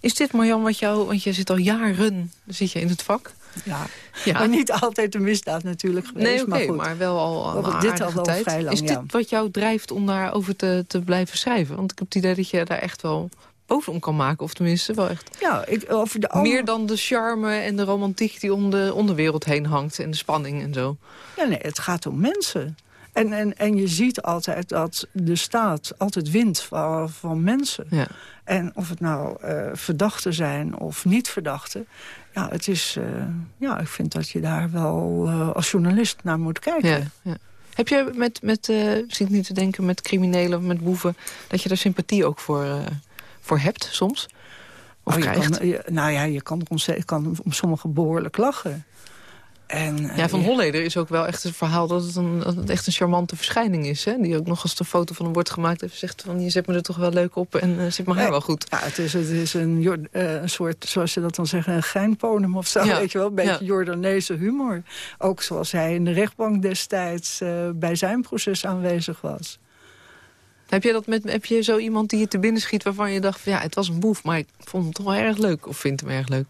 Is dit Marjan wat jou, want je zit al jaren zit je in het vak. Ja. Ja. maar niet altijd de misdaad natuurlijk geweest. Nee, oké, maar, wel al een dit al tijd. vrij lang, Is dit ja. wat jou drijft om daarover te, te blijven schrijven? Want ik heb het idee dat je daar echt wel boven om kan maken. Of tenminste wel echt Ja, ik, over de meer dan de charme en de romantiek die om de onderwereld heen hangt. En de spanning en zo. Ja, nee, het gaat om mensen. En, en, en je ziet altijd dat de staat altijd wint van, van mensen. Ja. En of het nou eh, verdachten zijn of niet verdachten... ja, het is, eh, ja, ik vind dat je daar wel eh, als journalist naar moet kijken. Ja, ja. Heb je met, met zit niet te denken met criminelen of met boeven... dat je daar sympathie ook voor, voor hebt soms? Of Oh, krijgt? kan, je- nou ja, je kan, je kan om sommigen behoorlijk lachen. En, eh, Ja, van Holleder is ook wel echt het verhaal dat het, een, dat het echt een charmante verschijning is. Hè? Die ook nog als de foto van hem wordt gemaakt heeft zegt van... je zet me er toch wel leuk op en eh, zit mijn haar wel goed. Ja, het is, het is een, eh, een soort, zoals ze dat dan zeggen, een geinponum of zo. Ja. Weet je wel, een beetje Ja. Jordaanese humor. Ook zoals hij in de rechtbank destijds eh, bij zijn proces aanwezig was. Heb je, dat met, heb je zo iemand die je te binnen schiet waarvan je dacht... van, ja, het was een boef, maar ik vond hem toch wel erg leuk. Of vind hem erg leuk.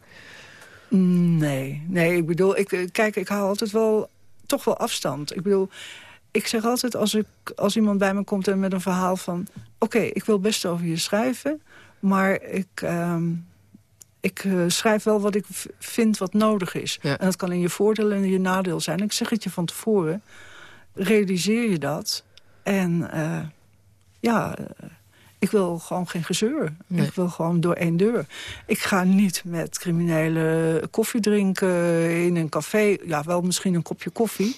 Nee, nee, ik bedoel, ik, eh, kijk, ik hou altijd wel, toch wel afstand. Ik bedoel, ik zeg altijd als, ik, als iemand bij me komt en met een verhaal van... oké, ik wil best over je schrijven, maar ik, ehm, ik eh, schrijf wel wat ik vind wat nodig is. Ja. En dat kan in je voordeel en in je nadeel zijn. Ik zeg het je van tevoren, realiseer je dat. En eh, ja, eh, ik wil gewoon geen gezeur. Nee. Ik wil gewoon door één deur. Ik ga niet met criminelen koffie drinken in een café. Ja, wel misschien een kopje koffie.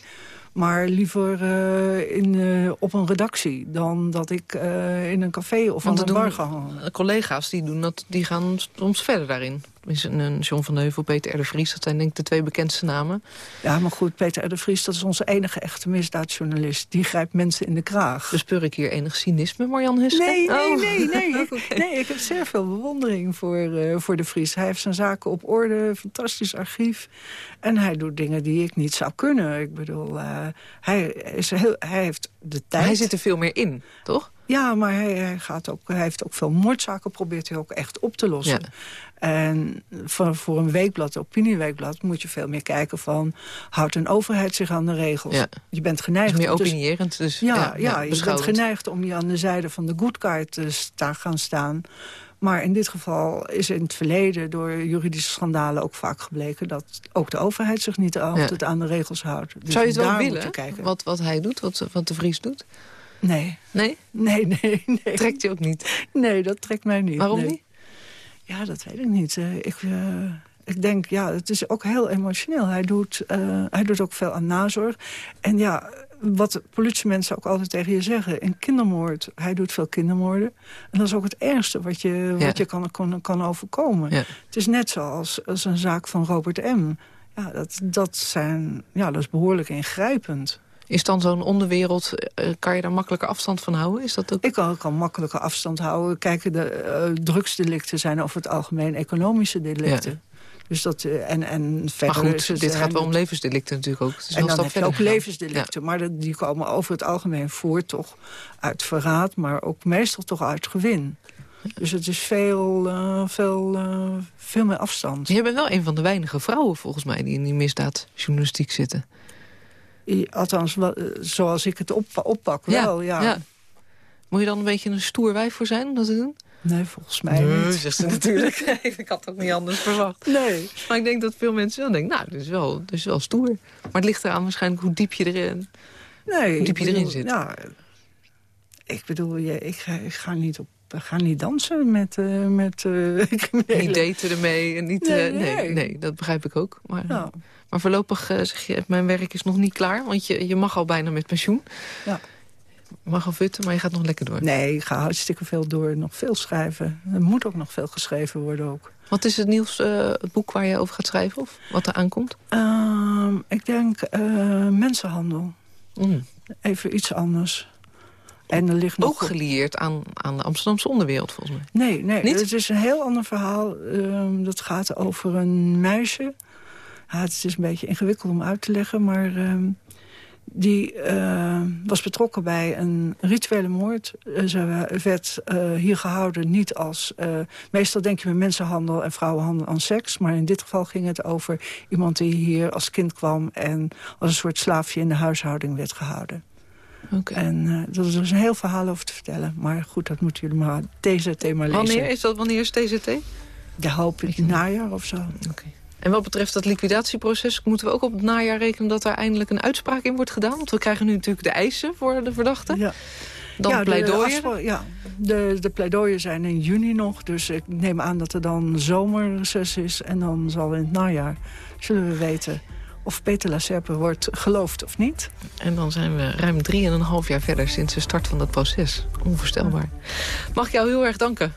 Maar liever eh, in, eh, op een redactie dan dat ik in een café of aan een bar ga hangen. Collega's die, doen dat, die gaan soms verder daarin. Is een, John van de Heuvel, Peter R. de Vries. Dat zijn denk ik de twee bekendste namen. Ja, maar goed, Peter R. de Vries, dat is onze enige echte misdaadjournalist. Die grijpt mensen in de kraag. Bespeur ik hier enig cynisme, Marjan Huske? Nee, nee, Oh. nee, nee. Ik heb zeer veel bewondering voor, eh, voor de Vries. Hij heeft zijn zaken op orde, fantastisch archief. En hij doet dingen die ik niet zou kunnen. Ik bedoel, eh, hij, is heel, hij heeft de tijd. Hij zit er veel meer in, toch? Ja, maar hij, hij, gaat ook, hij heeft ook veel moordzaken, probeert hij ook echt op te lossen. Ja. En voor, voor een weekblad, opinieweekblad, moet je veel meer kijken van... houdt een overheid zich aan de regels? Ja. Je bent geneigd... meer dus- opinierend. Dus, ja, ja, je bent geneigd om je aan de zijde van de good guy te sta, gaan staan. Maar in dit geval is in het verleden door juridische schandalen ook vaak gebleken... dat ook de overheid zich niet altijd aan de regels houdt. Dus Zou je het wel daar willen, wat, wat hij doet, wat, wat de Vries doet? Nee, Nee? nee, nee. nee. Trekt je ook niet? Nee, dat trekt mij niet. Waarom nee. niet? Ja, dat weet ik niet. Eh, ik, eh, ik denk, ja, het is ook heel emotioneel. Hij doet, eh, hij doet ook veel aan nazorg. En ja, wat politiemensen ook altijd tegen je zeggen... in kindermoord, hij doet veel kindermoorden. En dat is ook het ergste wat je, Ja. wat je kan, kan, kan overkomen. Ja. Het is net zoals als een zaak van Robert M. Ja, dat, dat, zijn, ja, dat is behoorlijk ingrijpend. Is dan zo'n onderwereld, eh, kan je daar makkelijker afstand van houden? Is dat ook... Ik kan, kan makkelijke afstand houden. Kijk, de eh, drugsdelicten zijn over het algemeen economische delicten. Dus dat, eh, en, en verder maar goed, het- dit gaat wel om levensdelicten natuurlijk ook. Het is En dan heb je ook gegaan. levensdelicten. Maar die komen over het algemeen voor toch uit verraad... maar ook meestal toch uit gewin. Dus het is veel, veel, veel meer afstand. Ja. Je bent wel een van de weinige vrouwen volgens mij... die in die misdaadjournalistiek zitten. Althans, eh, zoals ik het op, oppak wel, ja. Moet je dan een beetje een stoer wijf voor zijn om dat te doen? Nee, volgens mij niet. zegt ze natuurlijk. ik had het ook niet anders verwacht. Nee. Maar ik denk dat veel mensen wel denken... nou, dit is wel, dit is wel stoer. Maar het ligt eraan waarschijnlijk hoe diep je erin... Nee, Hoe diep ik je erin bedoel, zit. Ja, ik bedoel, je, ik, ga, ik ga niet op ga niet dansen met, eh met eh. Niet daten ermee en niet... Nee, eh, nee, nee. nee, dat begrijp ik ook. Maar, Ja. maar voorlopig zeg je, mijn werk is nog niet klaar. Want je, je mag al bijna met pensioen. Ja. Mag al futten, maar je gaat nog lekker door. Nee, ik ga hartstikke veel door. Nog veel schrijven. Er moet ook nog veel geschreven worden ook. Wat is het nieuws, het boek waar je over gaat schrijven? Of wat er aankomt? Ehm, ik denk mensenhandel. Mm. Even iets anders. En er ligt nog... Ook gelieerd aan, aan de Amsterdamse onderwereld, volgens mij. Nee, nee Niet? het is een heel ander verhaal. Ehm, dat gaat over een meisje. Ja, het is een beetje ingewikkeld om uit te leggen, maar... ehm, Die uh, was betrokken bij een rituele moord. Ze werd uh, hier gehouden niet als... Uh, meestal denk je met mensenhandel en vrouwenhandel aan seks. Maar in dit geval ging het over iemand die hier als kind kwam... en als een soort slaafje in de huishouding werd gehouden. Okay. En dat is dus een heel verhaal over te vertellen. Maar goed, dat moeten jullie maar TZT maar lezen. Wanneer is dat? Wanneer is TZT? Ja, hoop in het najaar of zo. Okay. En wat betreft dat liquidatieproces... moeten we ook op het najaar rekenen dat er eindelijk een uitspraak in wordt gedaan? Want we krijgen nu natuurlijk de eisen voor de verdachte. Ja. Dan ja, pleidooien. De, ja, de, de pleidooien zijn in juni nog. Dus ik neem aan dat er dan zomerreces is. En dan zal in het najaar zullen we weten of Peter Lacerpe wordt geloofd of niet. En dan zijn we ruim drieënhalf jaar verder sinds de start van dat proces. Onvoorstelbaar. Mag ik jou heel erg danken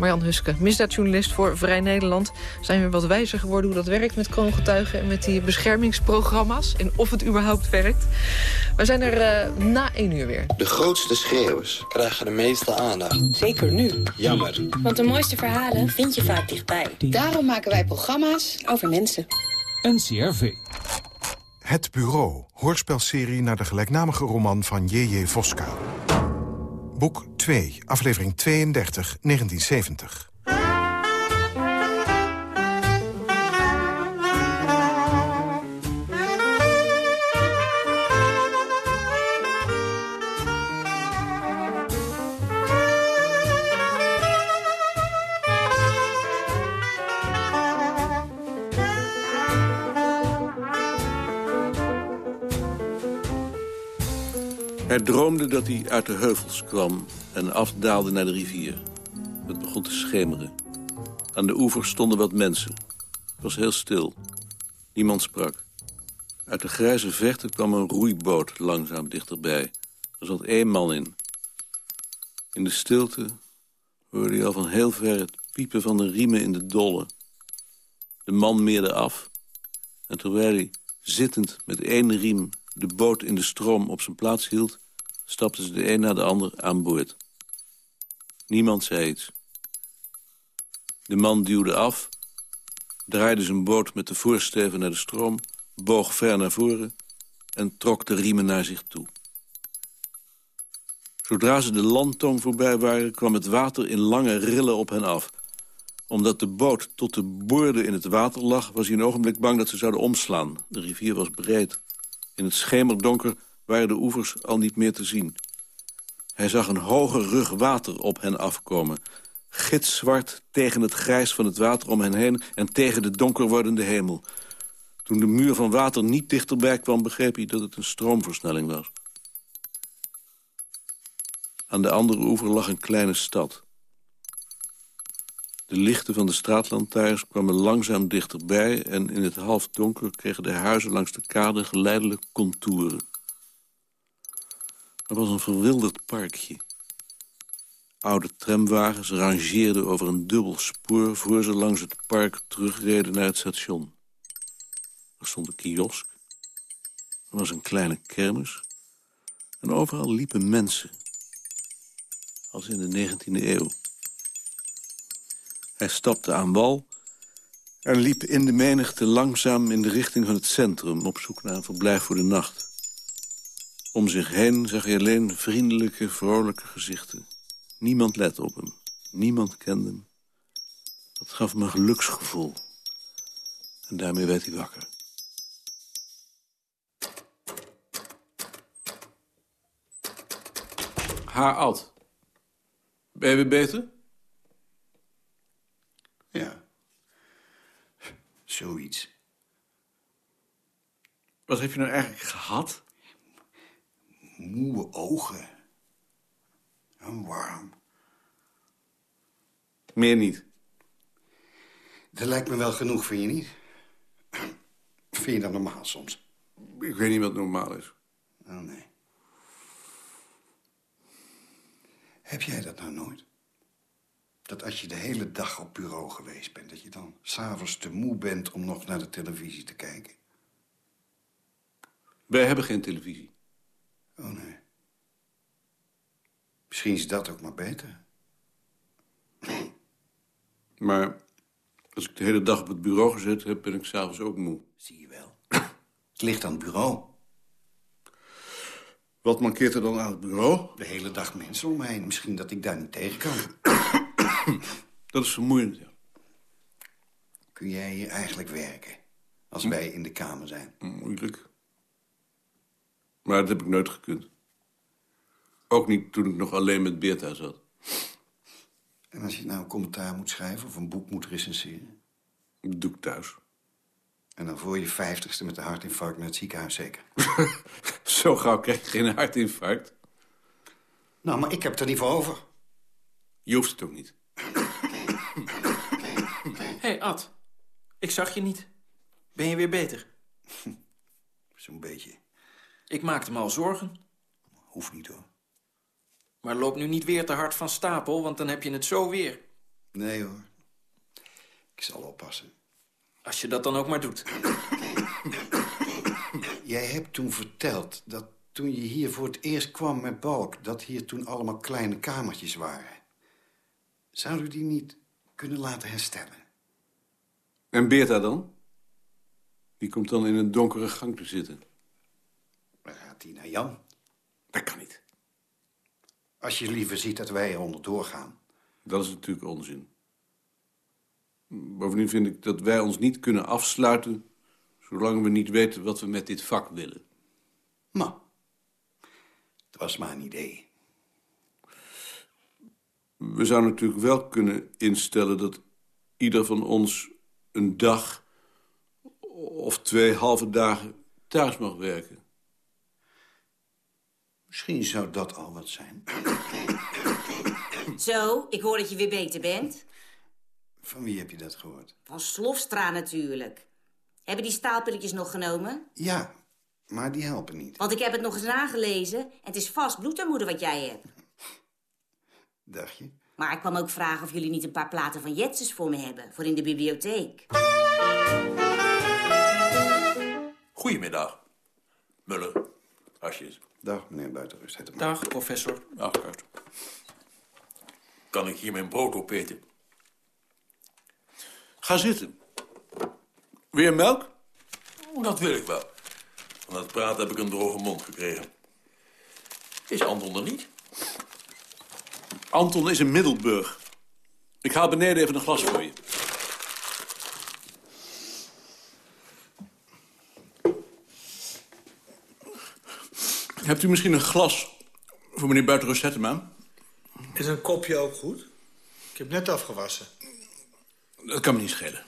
Marjan Huske, misdaadjournalist voor Vrij Nederland. Zijn we wat wijzer geworden hoe dat werkt met kroongetuigen... en met die beschermingsprogramma's en of het überhaupt werkt. We zijn er uh, na één uur weer. De grootste schreeuwers krijgen de meeste aandacht. Zeker nu. Jammer. Want de mooiste verhalen vind je vaak dichtbij. Daarom maken wij programma's over mensen. NCRV. Het Bureau, hoorspelserie naar de gelijknamige roman van J.J. Voska. Boek 2, aflevering 32, 1970. Hij droomde dat hij uit de heuvels kwam en afdaalde naar de rivier. Het begon te schemeren. Aan de oever stonden wat mensen. Het was heel stil. Niemand sprak. Uit de grijze verte kwam een roeiboot langzaam dichterbij. Er zat één man in. In de stilte hoorde hij al van heel ver het piepen van de riemen in de dolle. De man meerde af. En terwijl hij zittend met één riem de boot in de stroom op zijn plaats hield... stapten ze de een na de ander aan boord. Niemand zei iets. De man duwde af, draaide zijn boot met de voorsteven naar de stroom... boog ver naar voren en trok de riemen naar zich toe. Zodra ze de landtong voorbij waren... kwam het water in lange rillen op hen af. Omdat de boot tot de boorden in het water lag... was hij een ogenblik bang dat ze zouden omslaan. De rivier was breed. In het schemerdonker waren de oevers al niet meer te zien. Hij zag een hoge rug water op hen afkomen. Gitzwart tegen het grijs van het water om hen heen... en tegen de donker wordende hemel. Toen de muur van water niet dichterbij kwam... begreep hij dat het een stroomversnelling was. Aan de andere oever lag een kleine stad. De lichten van de straatlantaarns kwamen langzaam dichterbij... en in het halfdonker kregen de huizen langs de kade geleidelijk contouren. Er was een verwilderd parkje. Oude tramwagens rangeerden over een dubbel spoor... voor ze langs het park terugreden naar het station. Er stond een kiosk. Er was een kleine kermis. En overal liepen mensen. Als in de 19e eeuw. Hij stapte aan wal en liep in de menigte langzaam in de richting van het centrum... op zoek naar een verblijf voor de nacht. Om zich heen zag hij alleen vriendelijke, vrolijke gezichten. Niemand lette op hem. Niemand kende hem. Dat gaf hem een geluksgevoel. En daarmee werd hij wakker. Haar Ad. Ben je beter? Ja. Zoiets. Wat heb je nou eigenlijk gehad? Moe ogen. En warm. Meer niet. Dat lijkt me wel genoeg, vind je niet? Vind je dat normaal soms? Ik weet niet wat normaal is. Oh, nee. Heb jij dat nou nooit? Dat als je de hele dag op bureau geweest bent... dat je dan s'avonds te moe bent om nog naar de televisie te kijken? Wij hebben geen televisie. Oh, nee. Misschien is dat ook maar beter. Maar als ik de hele dag op het bureau gezet heb... ben ik s'avonds ook moe. Zie je wel. Het ligt aan het bureau. Wat mankeert er dan aan het bureau? De hele dag mensen om me heen. Misschien dat ik daar niet tegen kan. Dat is vermoeiend, ja. Kun jij hier eigenlijk werken? Als wij in de kamer zijn. Moeilijk. Maar dat heb ik nooit gekund. Ook niet toen ik nog alleen met Beerta zat. En als je nou een commentaar moet schrijven of een boek moet recenseren? Dat doe ik thuis. En dan voor je vijftigste met een hartinfarct naar het ziekenhuis zeker? Zo gauw krijg je geen hartinfarct. Nou, maar ik heb het er niet voor over. Je hoeft het ook niet. Hé, Ad. Ik zag je niet. Ben je weer beter? Zo'n beetje. Ik maakte me al zorgen. Hoeft niet, hoor. Maar loop nu niet weer te hard van stapel, want dan heb je het zo weer. Nee, hoor. Ik zal oppassen. Als je dat dan ook maar doet. Jij hebt toen verteld dat toen je hier voor het eerst kwam met Balk... dat hier toen allemaal kleine kamertjes waren. Zou u die niet kunnen laten herstellen? En Beerta dan? Die komt dan in een donkere gang te zitten. Dan gaat hij naar Jan. Dat kan niet. Als je liever ziet dat wij er onderdoor gaan. Dat is natuurlijk onzin. Bovendien vind ik dat wij ons niet kunnen afsluiten... zolang we niet weten wat we met dit vak willen. Maar, het was maar een idee. We zouden natuurlijk wel kunnen instellen dat ieder van ons een dag of twee halve dagen thuis mag werken. Misschien zou dat al wat zijn. Zo, ik hoor dat je weer beter bent. Van wie heb je dat gehoord? Van Slofstra natuurlijk. Hebben die staalpilletjes nog genomen? Ja, maar die helpen niet. Want ik heb het nog eens nagelezen en het is vast bloedarmoede wat jij hebt. Dacht je? Maar ik kwam ook vragen of jullie niet een paar platen van Jetses voor me hebben. Voor in de bibliotheek. Goedemiddag. Muller, Asjes. Dag, meneer Buitenrust. Het Dag, professor. Dag, Kurt. Kan ik hier mijn brood opeten? Ga zitten. Weer melk? Dat wil ik wel. Van het praten heb ik een droge mond gekregen. Is Anton er niet? Anton is in Middelburg. Ik haal beneden even een glas voor je. Hebt u misschien een glas voor meneer Buitenrust? Is een kopje ook goed? Ik heb net afgewassen. Dat kan me niet schelen.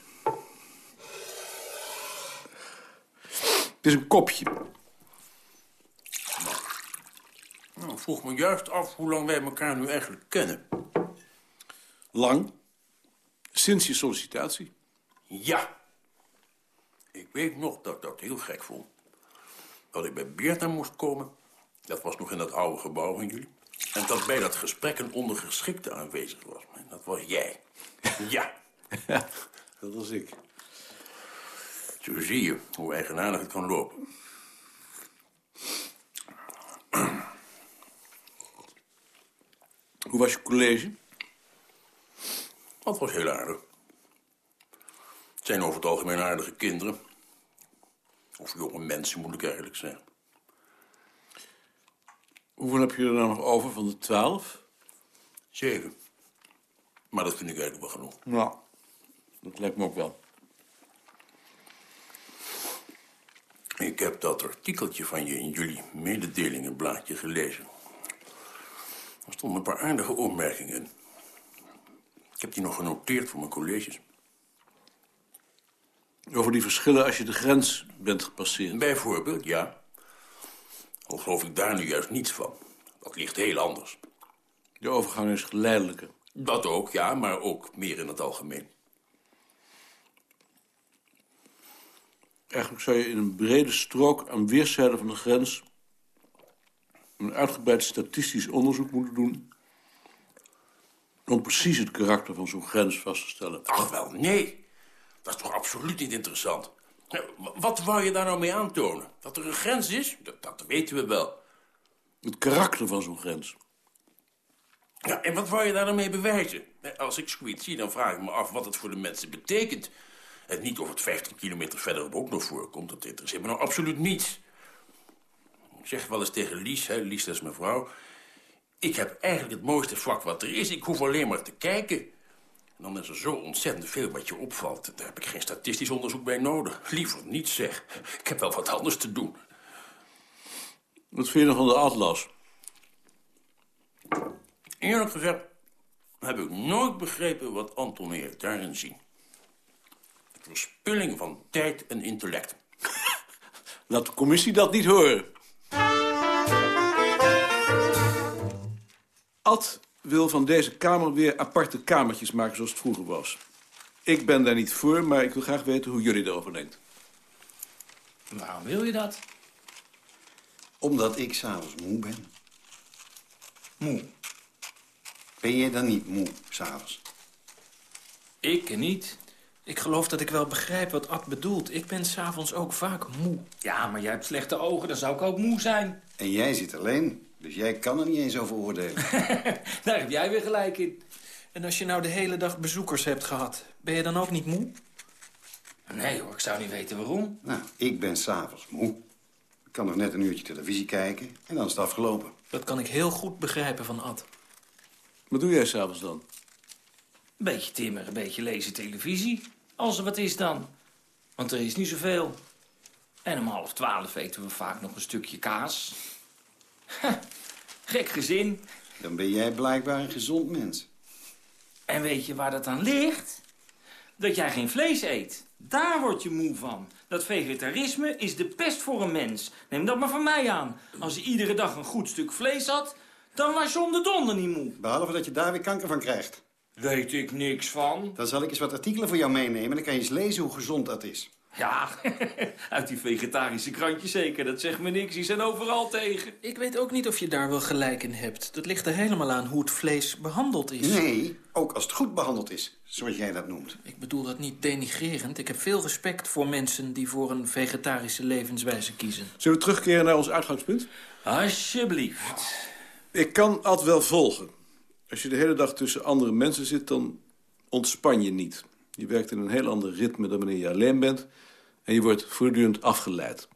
Het is een kopje. Nou, ik vroeg me juist af hoe lang wij elkaar nu eigenlijk kennen. Lang. Sinds je sollicitatie. Ja. Ik weet nog dat ik dat heel gek vond. Dat ik bij Beerta moest komen. Dat was nog in dat oude gebouw van jullie. En dat bij dat gesprek een ondergeschikte aanwezig was. En dat was jij. Ja. Ja, dat was ik. Zo zie je hoe eigenaardig het kan lopen. Hoe was je college? Dat was heel aardig. Het zijn over het algemeen aardige kinderen. Of jonge mensen, moet ik eigenlijk zeggen. Hoeveel heb je er nou nog over van de twaalf? Zeven. Maar dat vind ik eigenlijk wel genoeg. Nou, dat lijkt me ook wel. Ik heb dat artikeltje van je in jullie mededelingenblaadje gelezen. Er stonden een paar aardige opmerkingen in. Ik heb die nog genoteerd voor mijn colleges. Over die verschillen als je de grens bent gepasseerd. Bijvoorbeeld, ja. Al geloof ik daar nu juist niets van. Dat ligt heel anders. De overgang is geleidelijker. Dat ook, ja, maar ook meer in het algemeen. Eigenlijk zou je in een brede strook aan weerszijden van de grens... een uitgebreid statistisch onderzoek moeten doen... om precies het karakter van zo'n grens vast te stellen. Ach wel, nee. Dat is toch absoluut niet interessant. Wat wou je daar nou mee aantonen? Dat er een grens is? Dat, dat weten we wel. Het karakter van zo'n grens. Ja, en wat wou je daar nou mee bewijzen? Als ik zoiets zie, dan vraag ik me af wat het voor de mensen betekent. En niet of het 50 kilometer verderop ook nog voorkomt. Dat interesseert me nou absoluut niets. Ik zeg wel eens tegen Lies, hè, Lies dat is mijn vrouw... ik heb eigenlijk het mooiste vak wat er is. Ik hoef alleen maar te kijken. En dan is er zo ontzettend veel wat je opvalt. Daar heb ik geen statistisch onderzoek bij nodig. Liever niet, zeg. Ik heb wel wat anders te doen. Wat vind je van de atlas? Eerlijk gezegd heb ik nooit begrepen wat Anton heeft daarin zien. Verspilling van tijd en intellect. Laat de commissie dat niet horen. Ad wil van deze kamer weer aparte kamertjes maken zoals het vroeger was. Ik ben daar niet voor, maar ik wil graag weten hoe jullie erover denken. Waarom wil je dat? Omdat ik s'avonds moe ben. Moe. Ben jij dan niet moe s'avonds? Ik niet. Ik geloof dat ik wel begrijp wat Ad bedoelt. Ik ben s'avonds ook vaak moe. Ja, maar jij hebt slechte ogen, dan zou ik ook moe zijn. En jij zit alleen, dus jij kan er niet eens over oordelen. Daar heb jij weer gelijk in. En als je nou de hele dag bezoekers hebt gehad, ben je dan ook niet moe? Nee hoor, ik zou niet weten waarom. nou, ik ben s'avonds moe. Ik kan nog net een uurtje televisie kijken en dan is het afgelopen. Dat kan ik heel goed begrijpen van Ad. Wat doe jij s'avonds dan? Een beetje timmeren, een beetje lezen televisie. Als er wat is dan. Want er is niet zoveel. En om half twaalf eten we vaak nog een stukje kaas. Ha, gek gezin. Dan ben jij blijkbaar een gezond mens. En weet je waar dat aan ligt? Dat jij geen vlees eet. Daar word je moe van. Dat vegetarisme is de pest voor een mens. Neem dat maar van mij aan. Als je iedere dag een goed stuk vlees had... dan was je om de donder niet moe. Behalve dat je daar weer kanker van krijgt. Weet ik niks van. Dan zal ik eens wat artikelen voor jou meenemen... en dan kan je eens lezen hoe gezond dat is. Ja, uit die vegetarische krantjes zeker. Dat zegt me niks. Die zijn overal tegen. Ik weet ook niet of je daar wel gelijk in hebt. Dat ligt er helemaal aan hoe het vlees behandeld is. Nee, ook als het goed behandeld is, zoals jij dat noemt. Ik bedoel dat niet denigrerend. Ik heb veel respect voor mensen die voor een vegetarische levenswijze kiezen. Zullen we terugkeren naar ons uitgangspunt? Alsjeblieft. Ik kan Ad wel volgen. Als je de hele dag tussen andere mensen zit, dan ontspan je niet. Je werkt in een heel ander ritme dan wanneer je alleen bent... en je wordt voortdurend afgeleid.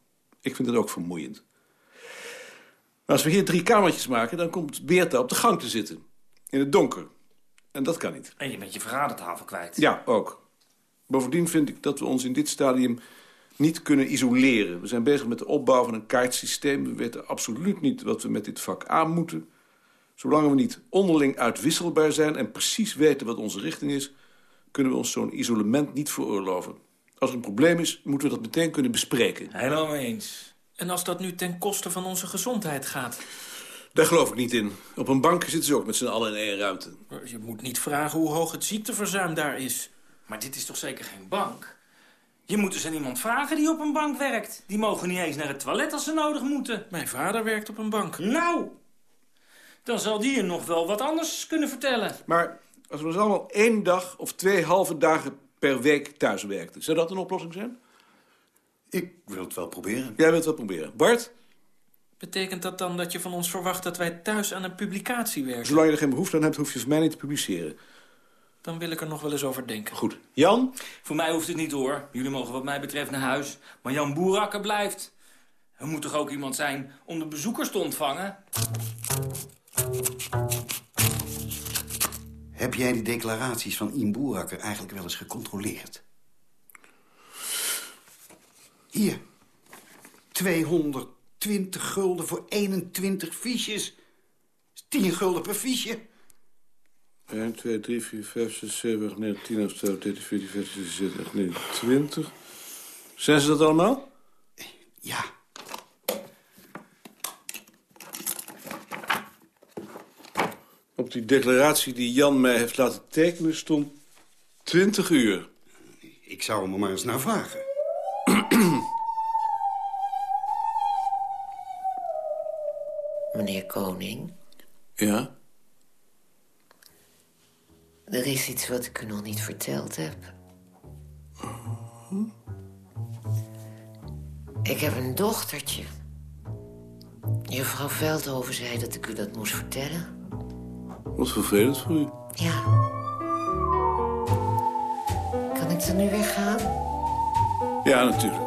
Ik vind het ook vermoeiend. Maar als we hier drie kamertjes maken... dan komt Beerta op de gang te zitten. In het donker. En dat kan niet. En je bent je vergadertafel kwijt. Ja, ook. Bovendien vind ik dat we ons in dit stadium niet kunnen isoleren. We zijn bezig met de opbouw van een kaartsysteem. We weten absoluut niet wat we met dit vak aan moeten. Zolang we niet onderling uitwisselbaar zijn... en precies weten wat onze richting is... kunnen we ons zo'n isolement niet veroorloven. Als er een probleem is, moeten we dat meteen kunnen bespreken. Helemaal eens. En als dat nu ten koste van onze gezondheid gaat? Daar geloof ik niet in. Op een bank zitten ze ook met z'n allen in één ruimte. Je moet niet vragen hoe hoog het ziekteverzuim daar is. Maar dit is toch zeker geen bank? Je moet dus aan iemand vragen die op een bank werkt. Die mogen niet eens naar het toilet als ze nodig moeten. Mijn vader werkt op een bank. Nou, dan zal die je nog wel wat anders kunnen vertellen. Maar als we dus allemaal één dag of twee halve dagen per week thuis werkten... zou dat een oplossing zijn? Ik wil het wel proberen. Jij wilt het wel proberen. Bart? Betekent dat dan dat je van ons verwacht dat wij thuis aan een publicatie werken? Zolang je er geen behoefte aan hebt, hoef je van mij niet te publiceren. Dan wil ik er nog wel eens over denken. Goed. Jan? Voor mij hoeft het niet hoor. Jullie mogen wat mij betreft naar huis. Maar Jan Boerakker blijft. Er moet toch ook iemand zijn om de bezoekers te ontvangen? Heb jij die declaraties van Ien Boerakker eigenlijk wel eens gecontroleerd? Hier. 220 gulden voor 21 fiches. 10 gulden per fiche. 1, 2, 3, 4, 5, 6, 7, 8, 9, 10, 11, 12, 13, 14, 15, 16, 17, 18, 19, 20. Zijn ze dat allemaal? Ja. Op die declaratie die Jan mij heeft laten tekenen stond 20 uur. Ik zou hem er maar eens naar vragen. Meneer Koning, Ja? er is iets wat ik u nog niet verteld heb. Ik heb een dochtertje. Juffrouw Veldhoven zei dat ik u dat moest vertellen. Wat vervelend voor u. Ja. Kan ik dan nu weer gaan? Ja, natuurlijk.